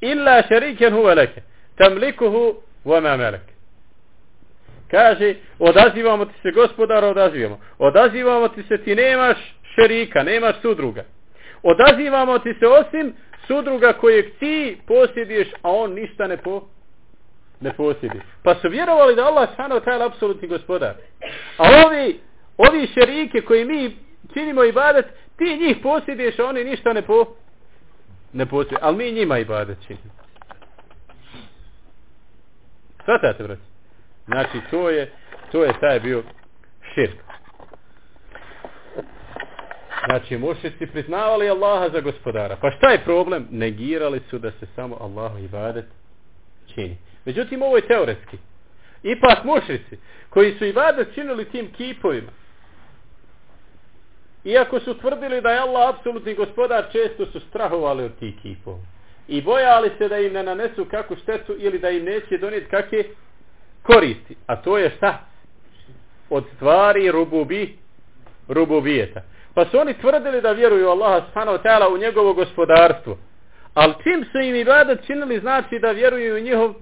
illa šeriken huve leke. Tamlikuhu vama melek. Kaže, odazivamo ti se gospodara, odazivamo. Odazivamo ti se, ti nemaš šerika, nemaš sudruga. Odazivamo ti se osim sudruga kojeg ti posjeduješ, a on ništa ne po ne posjedi. Pa su vjerovali da Allah subhanahu taj apsolutni gospodar. A ovi, ovi šerike koji mi činimo ibadet, ti njih posjeduješ, a oni ništa ne po ne posjeduje. Ali mi njima ibadet činimo. Svatate, brać? Znači, to je, to je taj bio širk. Znači, mušici priznavali Allaha za gospodara. Pa šta je problem? Negirali su da se samo Allahu ibadet čini. Međutim, ovo je teoretski. Ipak mušici, koji su ibadet činili tim kipovima, iako su tvrdili da je Allah apsolutni gospodar, često su strahovali od tih kipova. I bojali se da im ne nanesu kakvu štetu ili da im neće donijeti kakve koristi. A to je šta? Od stvari rububi, rububijeta. Pa su oni tvrdili da vjeruju Allah subhanahu u njegovo gospodarstvo. Ali čim su im ibadat činili znači da vjeruju u njihov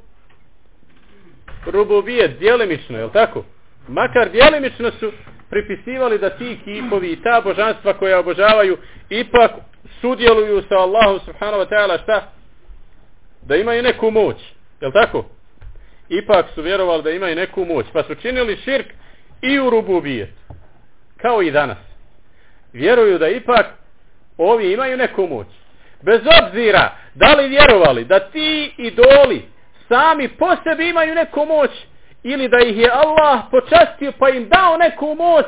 rububijet, djelimično, je tako? Makar djelimično su pripisivali da ti kipovi i ta božanstva koja obožavaju ipak sudjeluju sa Allahom subhanahu wa ta'ala šta? Da imaju neku moć. Je tako? Ipak su vjerovali da imaju neku moć. Pa su činili širk i u rububijet. Kao i danas. Vjeruju da ipak ovi imaju neku moć. Bez obzira da li vjerovali da ti idoli sami po sebi imaju neku moć ili da ih je Allah počastio pa im dao neku moć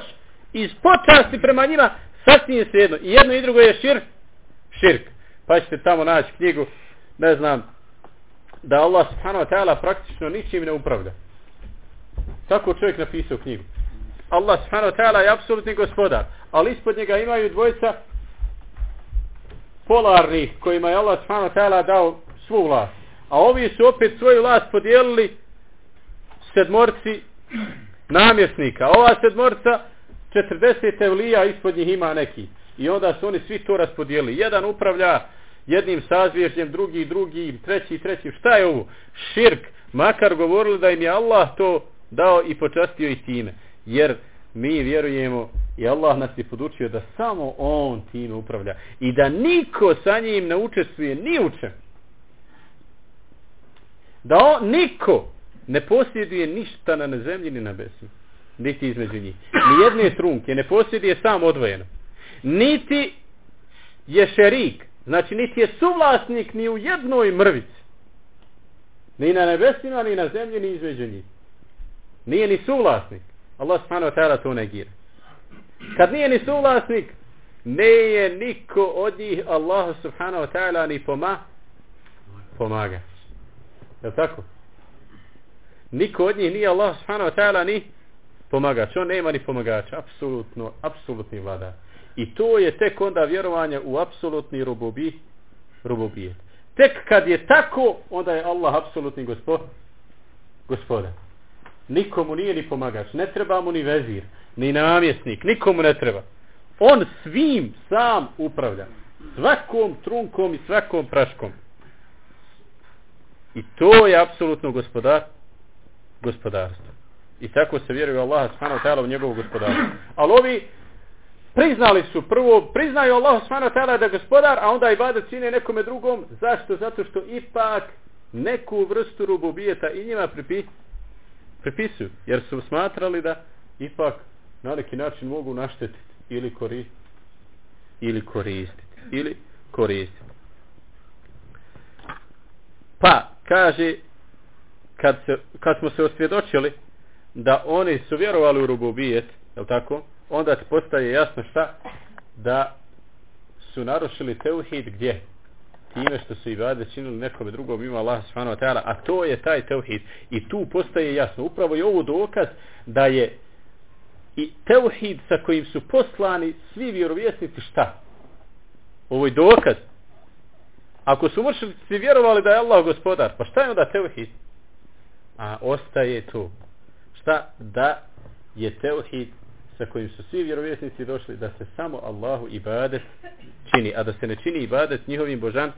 iz počasti prema njima, sasvim se jedno. I jedno i drugo je širk. Širk. pa ćete tamo naći knjigu, ne znam, da Allah subhanahu wa ta'ala praktično ničim ne upravlja. Tako čovjek napisao knjigu. Allah subhanahu wa ta'ala je apsolutni gospodar, ali ispod njega imaju dvojica polarnih kojima je Allah subhanahu wa ta'ala dao svu vlast. A ovi su opet svoju vlast podijelili sedmorci namjesnika. Ova sedmorca 40 evlija ispod njih ima neki. I onda su oni svi to raspodijelili. Jedan upravlja jednim sazvježnjem, drugi, drugi, treći, treći. Šta je ovo? Širk. Makar govorili da im je Allah to dao i počastio i time. Jer mi vjerujemo i Allah nas je podučio da samo on time upravlja. I da niko sa njim ne učestvuje ni u čem. Da on, niko ne posjeduje ništa na zemlji ni na besu. Niti između njih. Ni jedne trunke ne posjeduje sam odvojeno. Niti je šerik. Znači niti je suvlasnik ni u jednoj mrvici. Ni na nebesima, ni na zemlji, ni između njih. Nije ni suvlasnik. Allah subhanahu wa ta'ala to negira. Kad nije ni suvlasnik, ne je niko od njih Allah subhanahu wa ta'ala ni poma pomaga. Je tako? Niko od njih nije Allah subhanahu wa ta'ala ni pomagač. On nema ni pomagača. Apsolutno, apsolutni vladar. I to je tek onda vjerovanje u apsolutni rubobi, rubobijet. Tek kad je tako, onda je Allah apsolutni gospod, gospodar. Nikomu nije ni pomagač. Ne treba mu ni vezir, ni namjesnik. Nikomu ne treba. On svim sam upravlja. Svakom trunkom i svakom praškom. I to je apsolutno gospodar, gospodarstvo. I tako se vjeruje Allah subhanahu ta'ala u njegovu gospodarstvo. Ali ovi priznali su prvo, priznaju Allah subhanahu ta'ala da gospodar, a onda i bada čine nekome drugom. Zašto? Zato što ipak neku vrstu rububijeta i njima pripi, pripisuju. Jer su smatrali da ipak na neki način mogu naštetiti ili koristiti. Ili koristiti. Ili koristiti. Pa, kaže, kad, se, kad smo se osvjedočili da oni su vjerovali u rububijet, je tako? Onda postaje jasno šta? Da su narušili teuhid gdje? Time što su ibade činili nekome drugom ima Allah subhanahu wa ta'ala, a to je taj teuhid. I tu postaje jasno. Upravo je ovo dokaz da je i teuhid sa kojim su poslani svi vjerovjesnici šta? Ovo je dokaz. Ako su mušnici vjerovali da je Allah gospodar, pa šta je onda teuhid? A ostaje tu. Šta? Da je teuhid sa kojim su svi vjerovjesnici došli da se samo Allahu ibadet čini, a da se ne čini ibadet njihovim božan,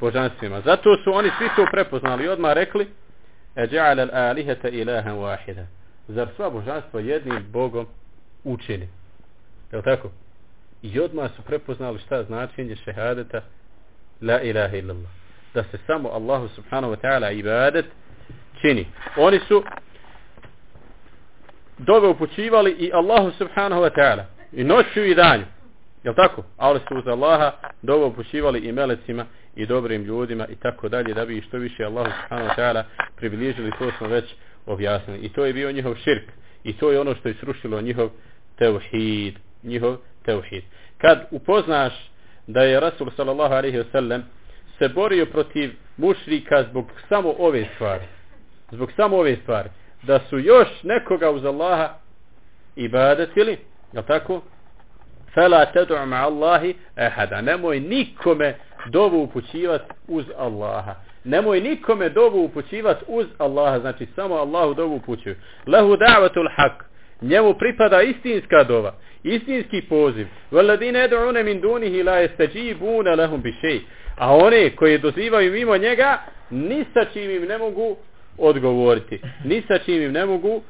božanstvima. Zato su oni svi to prepoznali i odmah rekli Eđa'al al-alihata ilahan wahida. Zar sva božanstva jednim Bogom učini? Je tako? I odmah su prepoznali šta značenje šehadeta la ilaha illallah. Da se samo Allahu subhanahu wa ta'ala ibadet čini. Oni su dove upućivali i Allahu subhanahu wa ta'ala. I noću i danju. Jel tako? Ali su uz Allaha dove upućivali i melecima i dobrim ljudima i tako dalje da bi što više Allahu subhanahu wa ta'ala približili to smo već objasnili. I to je bio njihov širk. I to je ono što je srušilo njihov tevhid. Njihov tevhid. Kad upoznaš da je Rasul sallallahu alaihi wasallam se borio protiv mušrika zbog samo ove stvari. Zbog samo ove stvari. Da su još nekoga uz Allaha ibadetili, je tako? Fela tedu'u ma Allahi ehada. Nemoj nikome dovu upućivati uz Allaha. Nemoj nikome dovu upućivati uz Allaha. Znači samo Allahu dovu upućuju. Lehu da'vatul haq. Njemu pripada istinska dova istinski poziv. Valadine ed'une min dunihi la estajibuna lahum bi. A one koje dozivaju mimo njega, ni sa čim im ne mogu odgovoriti. Ni sa čim im ne mogu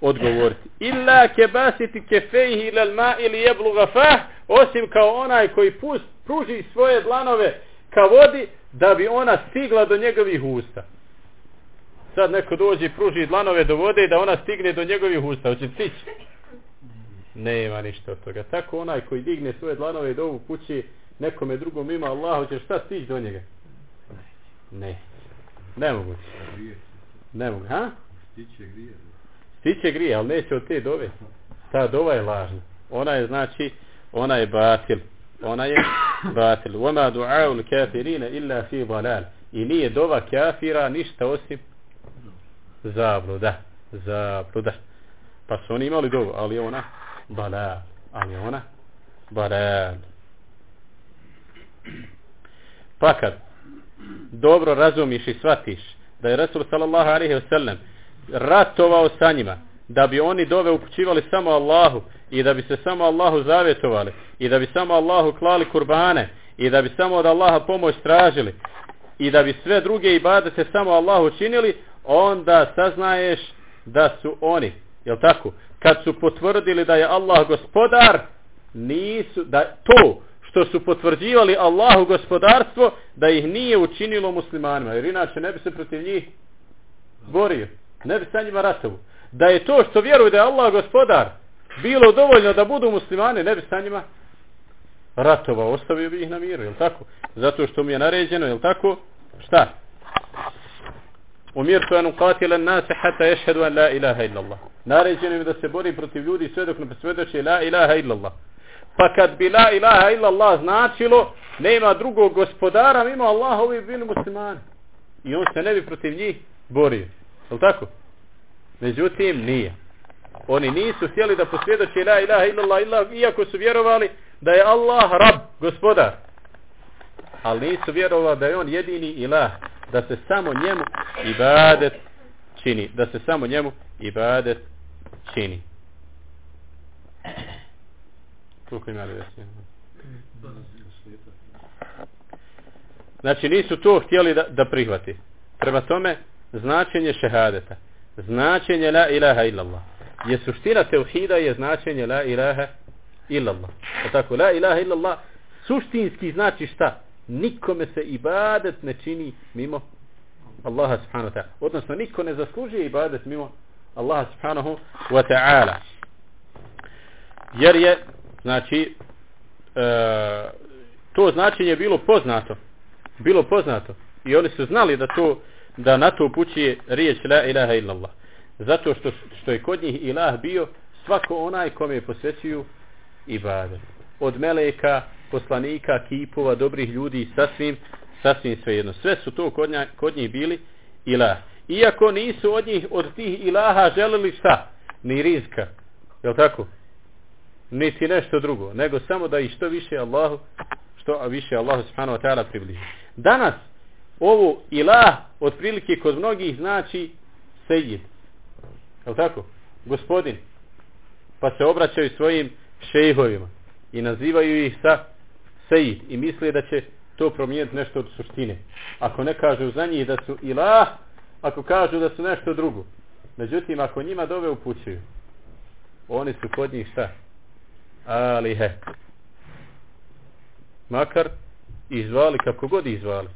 odgovoriti. Illa ke basiti kefejhi ilal ma ili jeblu gafah, osim kao onaj koji pust, pruži svoje dlanove ka vodi, da bi ona stigla do njegovih usta. Sad neko dođe i pruži dlanove do vode da ona stigne do njegovih usta. Hoće stići? Nema ništa od toga. Tako onaj koji digne svoje dlanove i dovu kući nekome drugom ima Allah, hoće šta stići do njega? Ne. Ne. Ne mogu. Ha? Stiće grije. Stiće grije, ali neće od te dove. Ta dova je lažna. Ona je znači, ona je batil. ona je batil. Wama du'aul kafirina illa fi dalal. I nije dova kafira ništa osim zabluda. Zabluda. Pa su oni imali dovu, ali ona dalal. Ali ona dalal. Pa kad dobro razumiš i shvatiš da je Rasul sallallahu alaihi wasallam ratovao sa njima da bi oni dove upućivali samo Allahu i da bi se samo Allahu zavjetovali i da bi samo Allahu klali kurbane i da bi samo od Allaha pomoć tražili i da bi sve druge ibadete samo Allahu činili onda saznaješ da su oni jel tako? Kad su potvrdili da je Allah gospodar nisu da to što su potvrđivali Allahu gospodarstvo da ih nije učinilo muslimanima jer inače ne bi se protiv njih borio ne bi sa njima ratovu da je to što vjeruju da je Allah gospodar bilo dovoljno da budu muslimani ne bi sa njima ratova ostavio bi ih na miru jel tako? Zato što mu je naređeno jel tako? Šta? Umirtu an uqatila nase hata ješhedu an la ilaha illa Allah naređeno je da se bori protiv ljudi sve dok ne presvedoči la ilaha illa Allah Pa kad bi la ilaha illa Allah značilo, nema drugog gospodara mimo Allaha, ovi bili muslimani. I on se ne bi protiv njih borio. Je tako? Međutim, nije. Oni nisu htjeli da posvjedoče la ilaha illa Allah, illa, iako su vjerovali da je Allah rab, gospodar. Ali nisu vjerovali da je on jedini ilah, da se samo njemu ibadet čini. Da se samo njemu ibadet čini. Koliko ima veći? Znači nisu to htjeli da, da prihvati. Prema tome, značenje šehadeta, značenje la ilaha illallah, je suština teuhida je značenje la ilaha illallah. O tako, la ilaha illallah suštinski znači šta? Nikome se ibadet ne čini mimo Allaha subhanahu wa ta'ala. Odnosno, niko ne zaslužuje ibadet mimo Allaha subhanahu wa ta'ala. Jer je znači e, to značenje bilo poznato. Bilo poznato. I oni su znali da to da na to upućuje riječ la ilaha illallah. Zato što, što je kod njih ilah bio svako onaj kome posvećuju ibadet. Od meleka, poslanika, kipova, dobrih ljudi sasvim, sasvim svejedno sve su to kod, nja, kod njih bili ilah. Iako nisu od njih od tih ilaha želeli šta? Ni rizka je tako niti nešto drugo, nego samo da i što više Allahu, što više Allahu subhanahu wa ta'ala približi. Danas ovo ilah otprilike kod mnogih znači sejid. Je tako? Gospodin. Pa se obraćaju svojim šejhovima i nazivaju ih sa sejid i misle da će to promijeniti nešto od suštine. Ako ne kažu za njih da su ilah, ako kažu da su nešto drugo. Međutim, ako njima dove upućuju, oni su kod njih šta? Alihe. Makar izvali kako god izvali.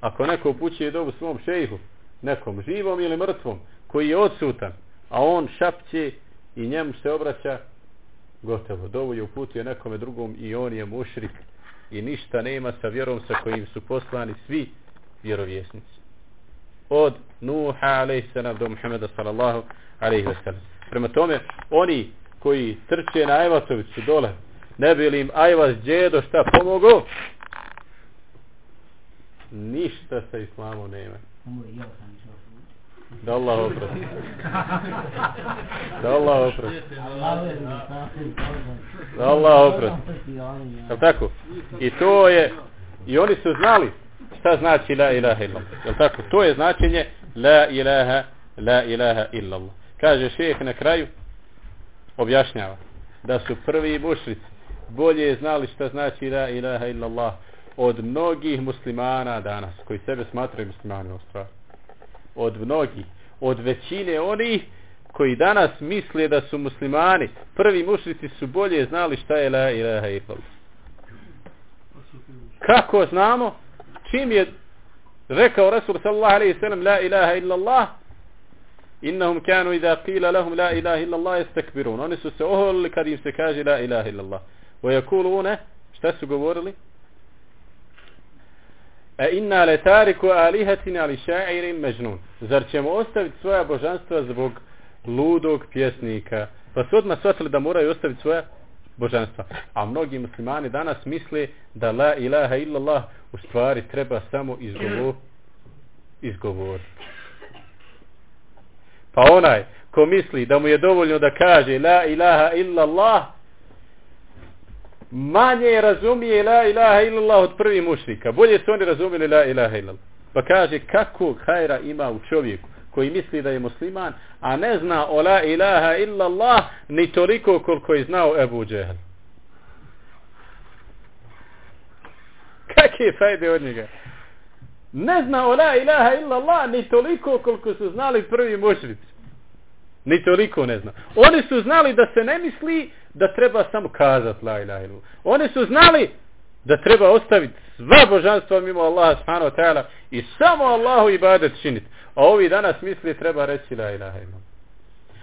Ako neko upućuje dobu svom šejhu, nekom živom ili mrtvom, koji je odsutan, a on šapće i njemu se obraća, gotovo. Dovu je uputio nekome drugom i on je mušrik i ništa nema sa vjerom sa kojim su poslani svi vjerovjesnici. Od Nuha alaihissalam do Muhammeda sallallahu alaihissalam. Prema tome, oni koji trče na Ajvasoviću dole, ne bi li im Ajvas djedo šta pomogu? Ništa sa islamom nema. Da Allah oprosti. Da Allah oprosti. Da Allah oprosti. Je tako? I to je, i oni su znali šta znači la ilaha illallah. Je tako? To je značenje la ilaha, la ilaha illallah. Kaže šeheh na kraju, objašnjava da su prvi mušrici bolje znali šta znači la ilaha illallah od mnogih muslimana danas koji sebe smatraju muslimanima u stvari. Od mnogih od većine onih koji danas misle da su muslimani. Prvi mušrici su bolje znali šta je la ilaha illallah. Kako znamo? Čim je rekao Rasul sallallahu alaihi sallam la ilaha illallah innahum kanu idha qila lahum la ilaha illa Allah yastakbirun. Oni su se oholili kad im se kaže la ilaha illa Allah wa yakuluna šta su govorili? A inna la tariku alihatina li sha'irin majnun zar ćemo ostaviti svoja božanstva zbog ludog pjesnika? Pa su odmah shvatili da moraju ostaviti svoja božanstva. A mnogi muslimani danas misle da la ilaha illallah u stvari treba samo izgovor, izgovoriti. Pa onaj ko misli da mu je dovoljno da kaže la ilaha illallah manje razumije la ilaha illallah od prvih mušrika. Bolje su oni razumili la ilaha illallah. Pa kaže kakvog hajra ima u čovjeku koji misli da je musliman, a ne zna o la ilaha illallah ni toliko koliko je znao Ebu Džehl. Kakve fajde od njega? Ne zna o la ilaha illallah ni toliko koliko su znali prvi mušrici. Ni toliko ne zna. Oni su znali da se ne misli da treba samo kazati la ilaha illallah. Oni su znali da treba ostaviti sva božanstva mimo Allaha subhanahu wa ta'ala i samo Allahu ibadet činiti. A ovi danas misli treba reći la ilaha illallah.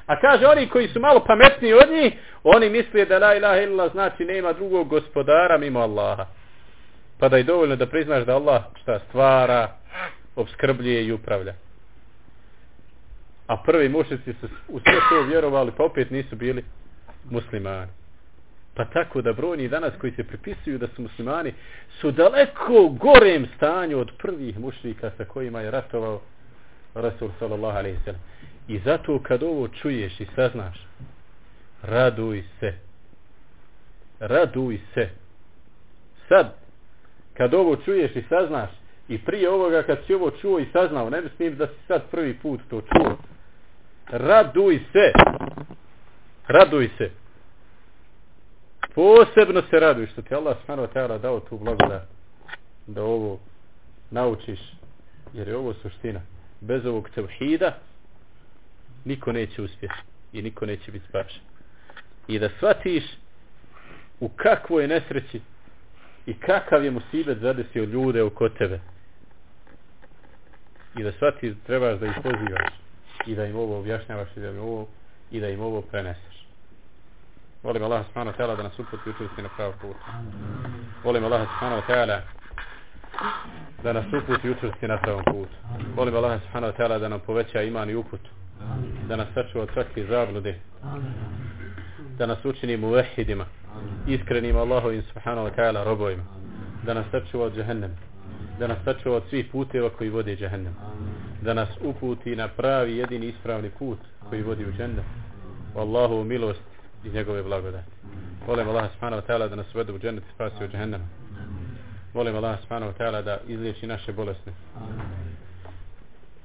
A kaže oni koji su malo pametniji od njih, oni misle da la ilaha illallah znači nema drugog gospodara mimo Allaha. Pa da je dovoljno da priznaš da Allah šta stvara, obskrbljuje i upravlja. A prvi mušici su u sve to vjerovali, pa opet nisu bili muslimani. Pa tako da brojni danas koji se pripisuju da su muslimani su daleko gorem stanju od prvih mušlika sa kojima je ratovao Rasul sallallahu alaihi sallam. I zato kad ovo čuješ i saznaš, raduj se. Raduj se. Sad, kad ovo čuješ i saznaš, i prije ovoga kad si ovo čuo i saznao, ne mislim da si sad prvi put to čuo. Raduj se. Raduj se. Posebno se raduj što ti Allah subhanahu dao tu blagodat da ovo naučiš jer je ovo suština bez ovog tevhida niko neće uspjeti i niko neće biti spašen i da shvatiš u kakvoj nesreći i kakav je musibet zadesio ljude oko tebe i da shvatiš trebaš da ih pozivaš i da im ovo objašnjavaš i da im ovo, i da im ovo preneseš Volim Allah subhanahu wa ta'ala da nas uputi učvrsti na pravu put. Volim Allah subhanahu wa ta'ala da nas uputi učvrsti na pravom putu. Volim Allah subhanahu wa ta'ala da nam poveća iman i uput. Da nas sačuva od svake zablude. Da nas učini muvehidima. Iskrenim Allahovim subhanahu wa ta'ala robojima. Da nas sačuva od džahennem. Da nas sačuva od svih puteva koji vode džahennem. Da nas uputi na pravi jedini ispravni put koji vodi u džennem. Wallahu milost i njegove blagodati. Volim Allah subhanahu wa ta'ala da nas uvede u džennet i spasi u džahennama. Molim Allah subhanahu wa ta'ala da izliječi naše bolesne.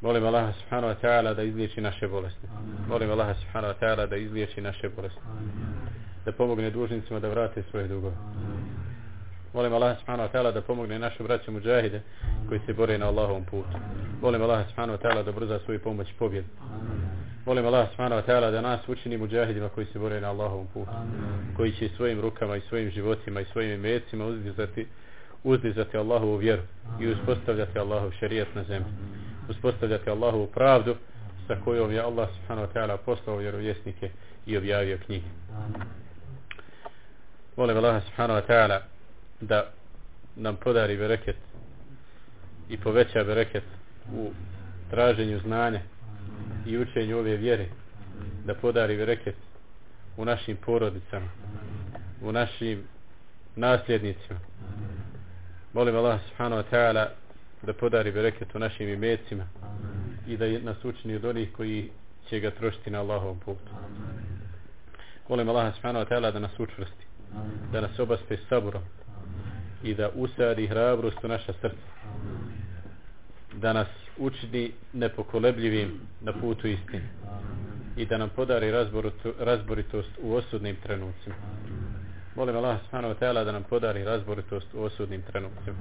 Molim Allah subhanahu wa ta'ala da izliječi naše bolesne. Molim Allah subhanahu wa ta'ala da izliječi naše bolesne. Da pomogne dužnicima da vrate svoje dugove. Molim Allah subhanahu wa ta'ala da pomogne našim braćom muđahide koji se bore na Allahovom putu. Molim Allah subhanahu wa ta'ala da brza svoju pomoć i pobjedu. Molim Allah subhanahu wa ta'ala da nas učini muđahidima koji se bore na Allahovom putu. Koji će svojim rukama i svojim životima i svojim imecima uzdizati, uzdizati Allahovu vjeru i uspostavljati Allahov šarijat na zemlji. Uspostavljati Allahovu pravdu sa kojom je Allah subhanahu wa ta'ala poslao vjerovjesnike i objavio knjige. Molim Allah subhanahu wa ta'ala da nam podari bereket i poveća bereket u traženju znanja i učenju ove vjere da podari bereket u našim porodicama u našim nasljednicima molim Allah subhanahu wa ta'ala da podari bereket u našim imecima i da nas učini od onih koji će ga trošiti na Allahovom putu. Molim Allah subhanahu wa ta'ala da nas učvrsti da nas obaspe saburom i da usadi hrabrost u naša srca da nas učini nepokolebljivim na putu istine i da nam podari razboritost u osudnim trenucima. Molim Allah subhanahu wa ta'ala da nam podari razboritost u osudnim trenucima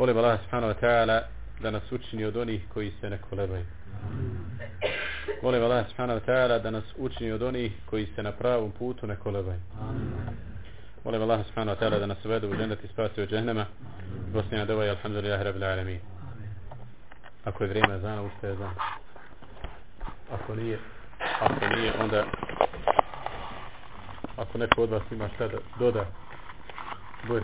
molim Allah subhanahu wa ta'ala da nas učini od onih koji se ne kolebaju molim Allah subhanahu wa ta'ala da nas učini od onih koji se na pravom putu ne kolebaju Molim Allah subhanahu wa ta'ala da nas uvede u džennet i spasi od džehnema. Posljednja dova je alhamdulillahi rabbil alamin. Ako je vrijeme zana, ustaje zana. Ako nije, ako nije, onda ako neko od vas ima šta da doda, But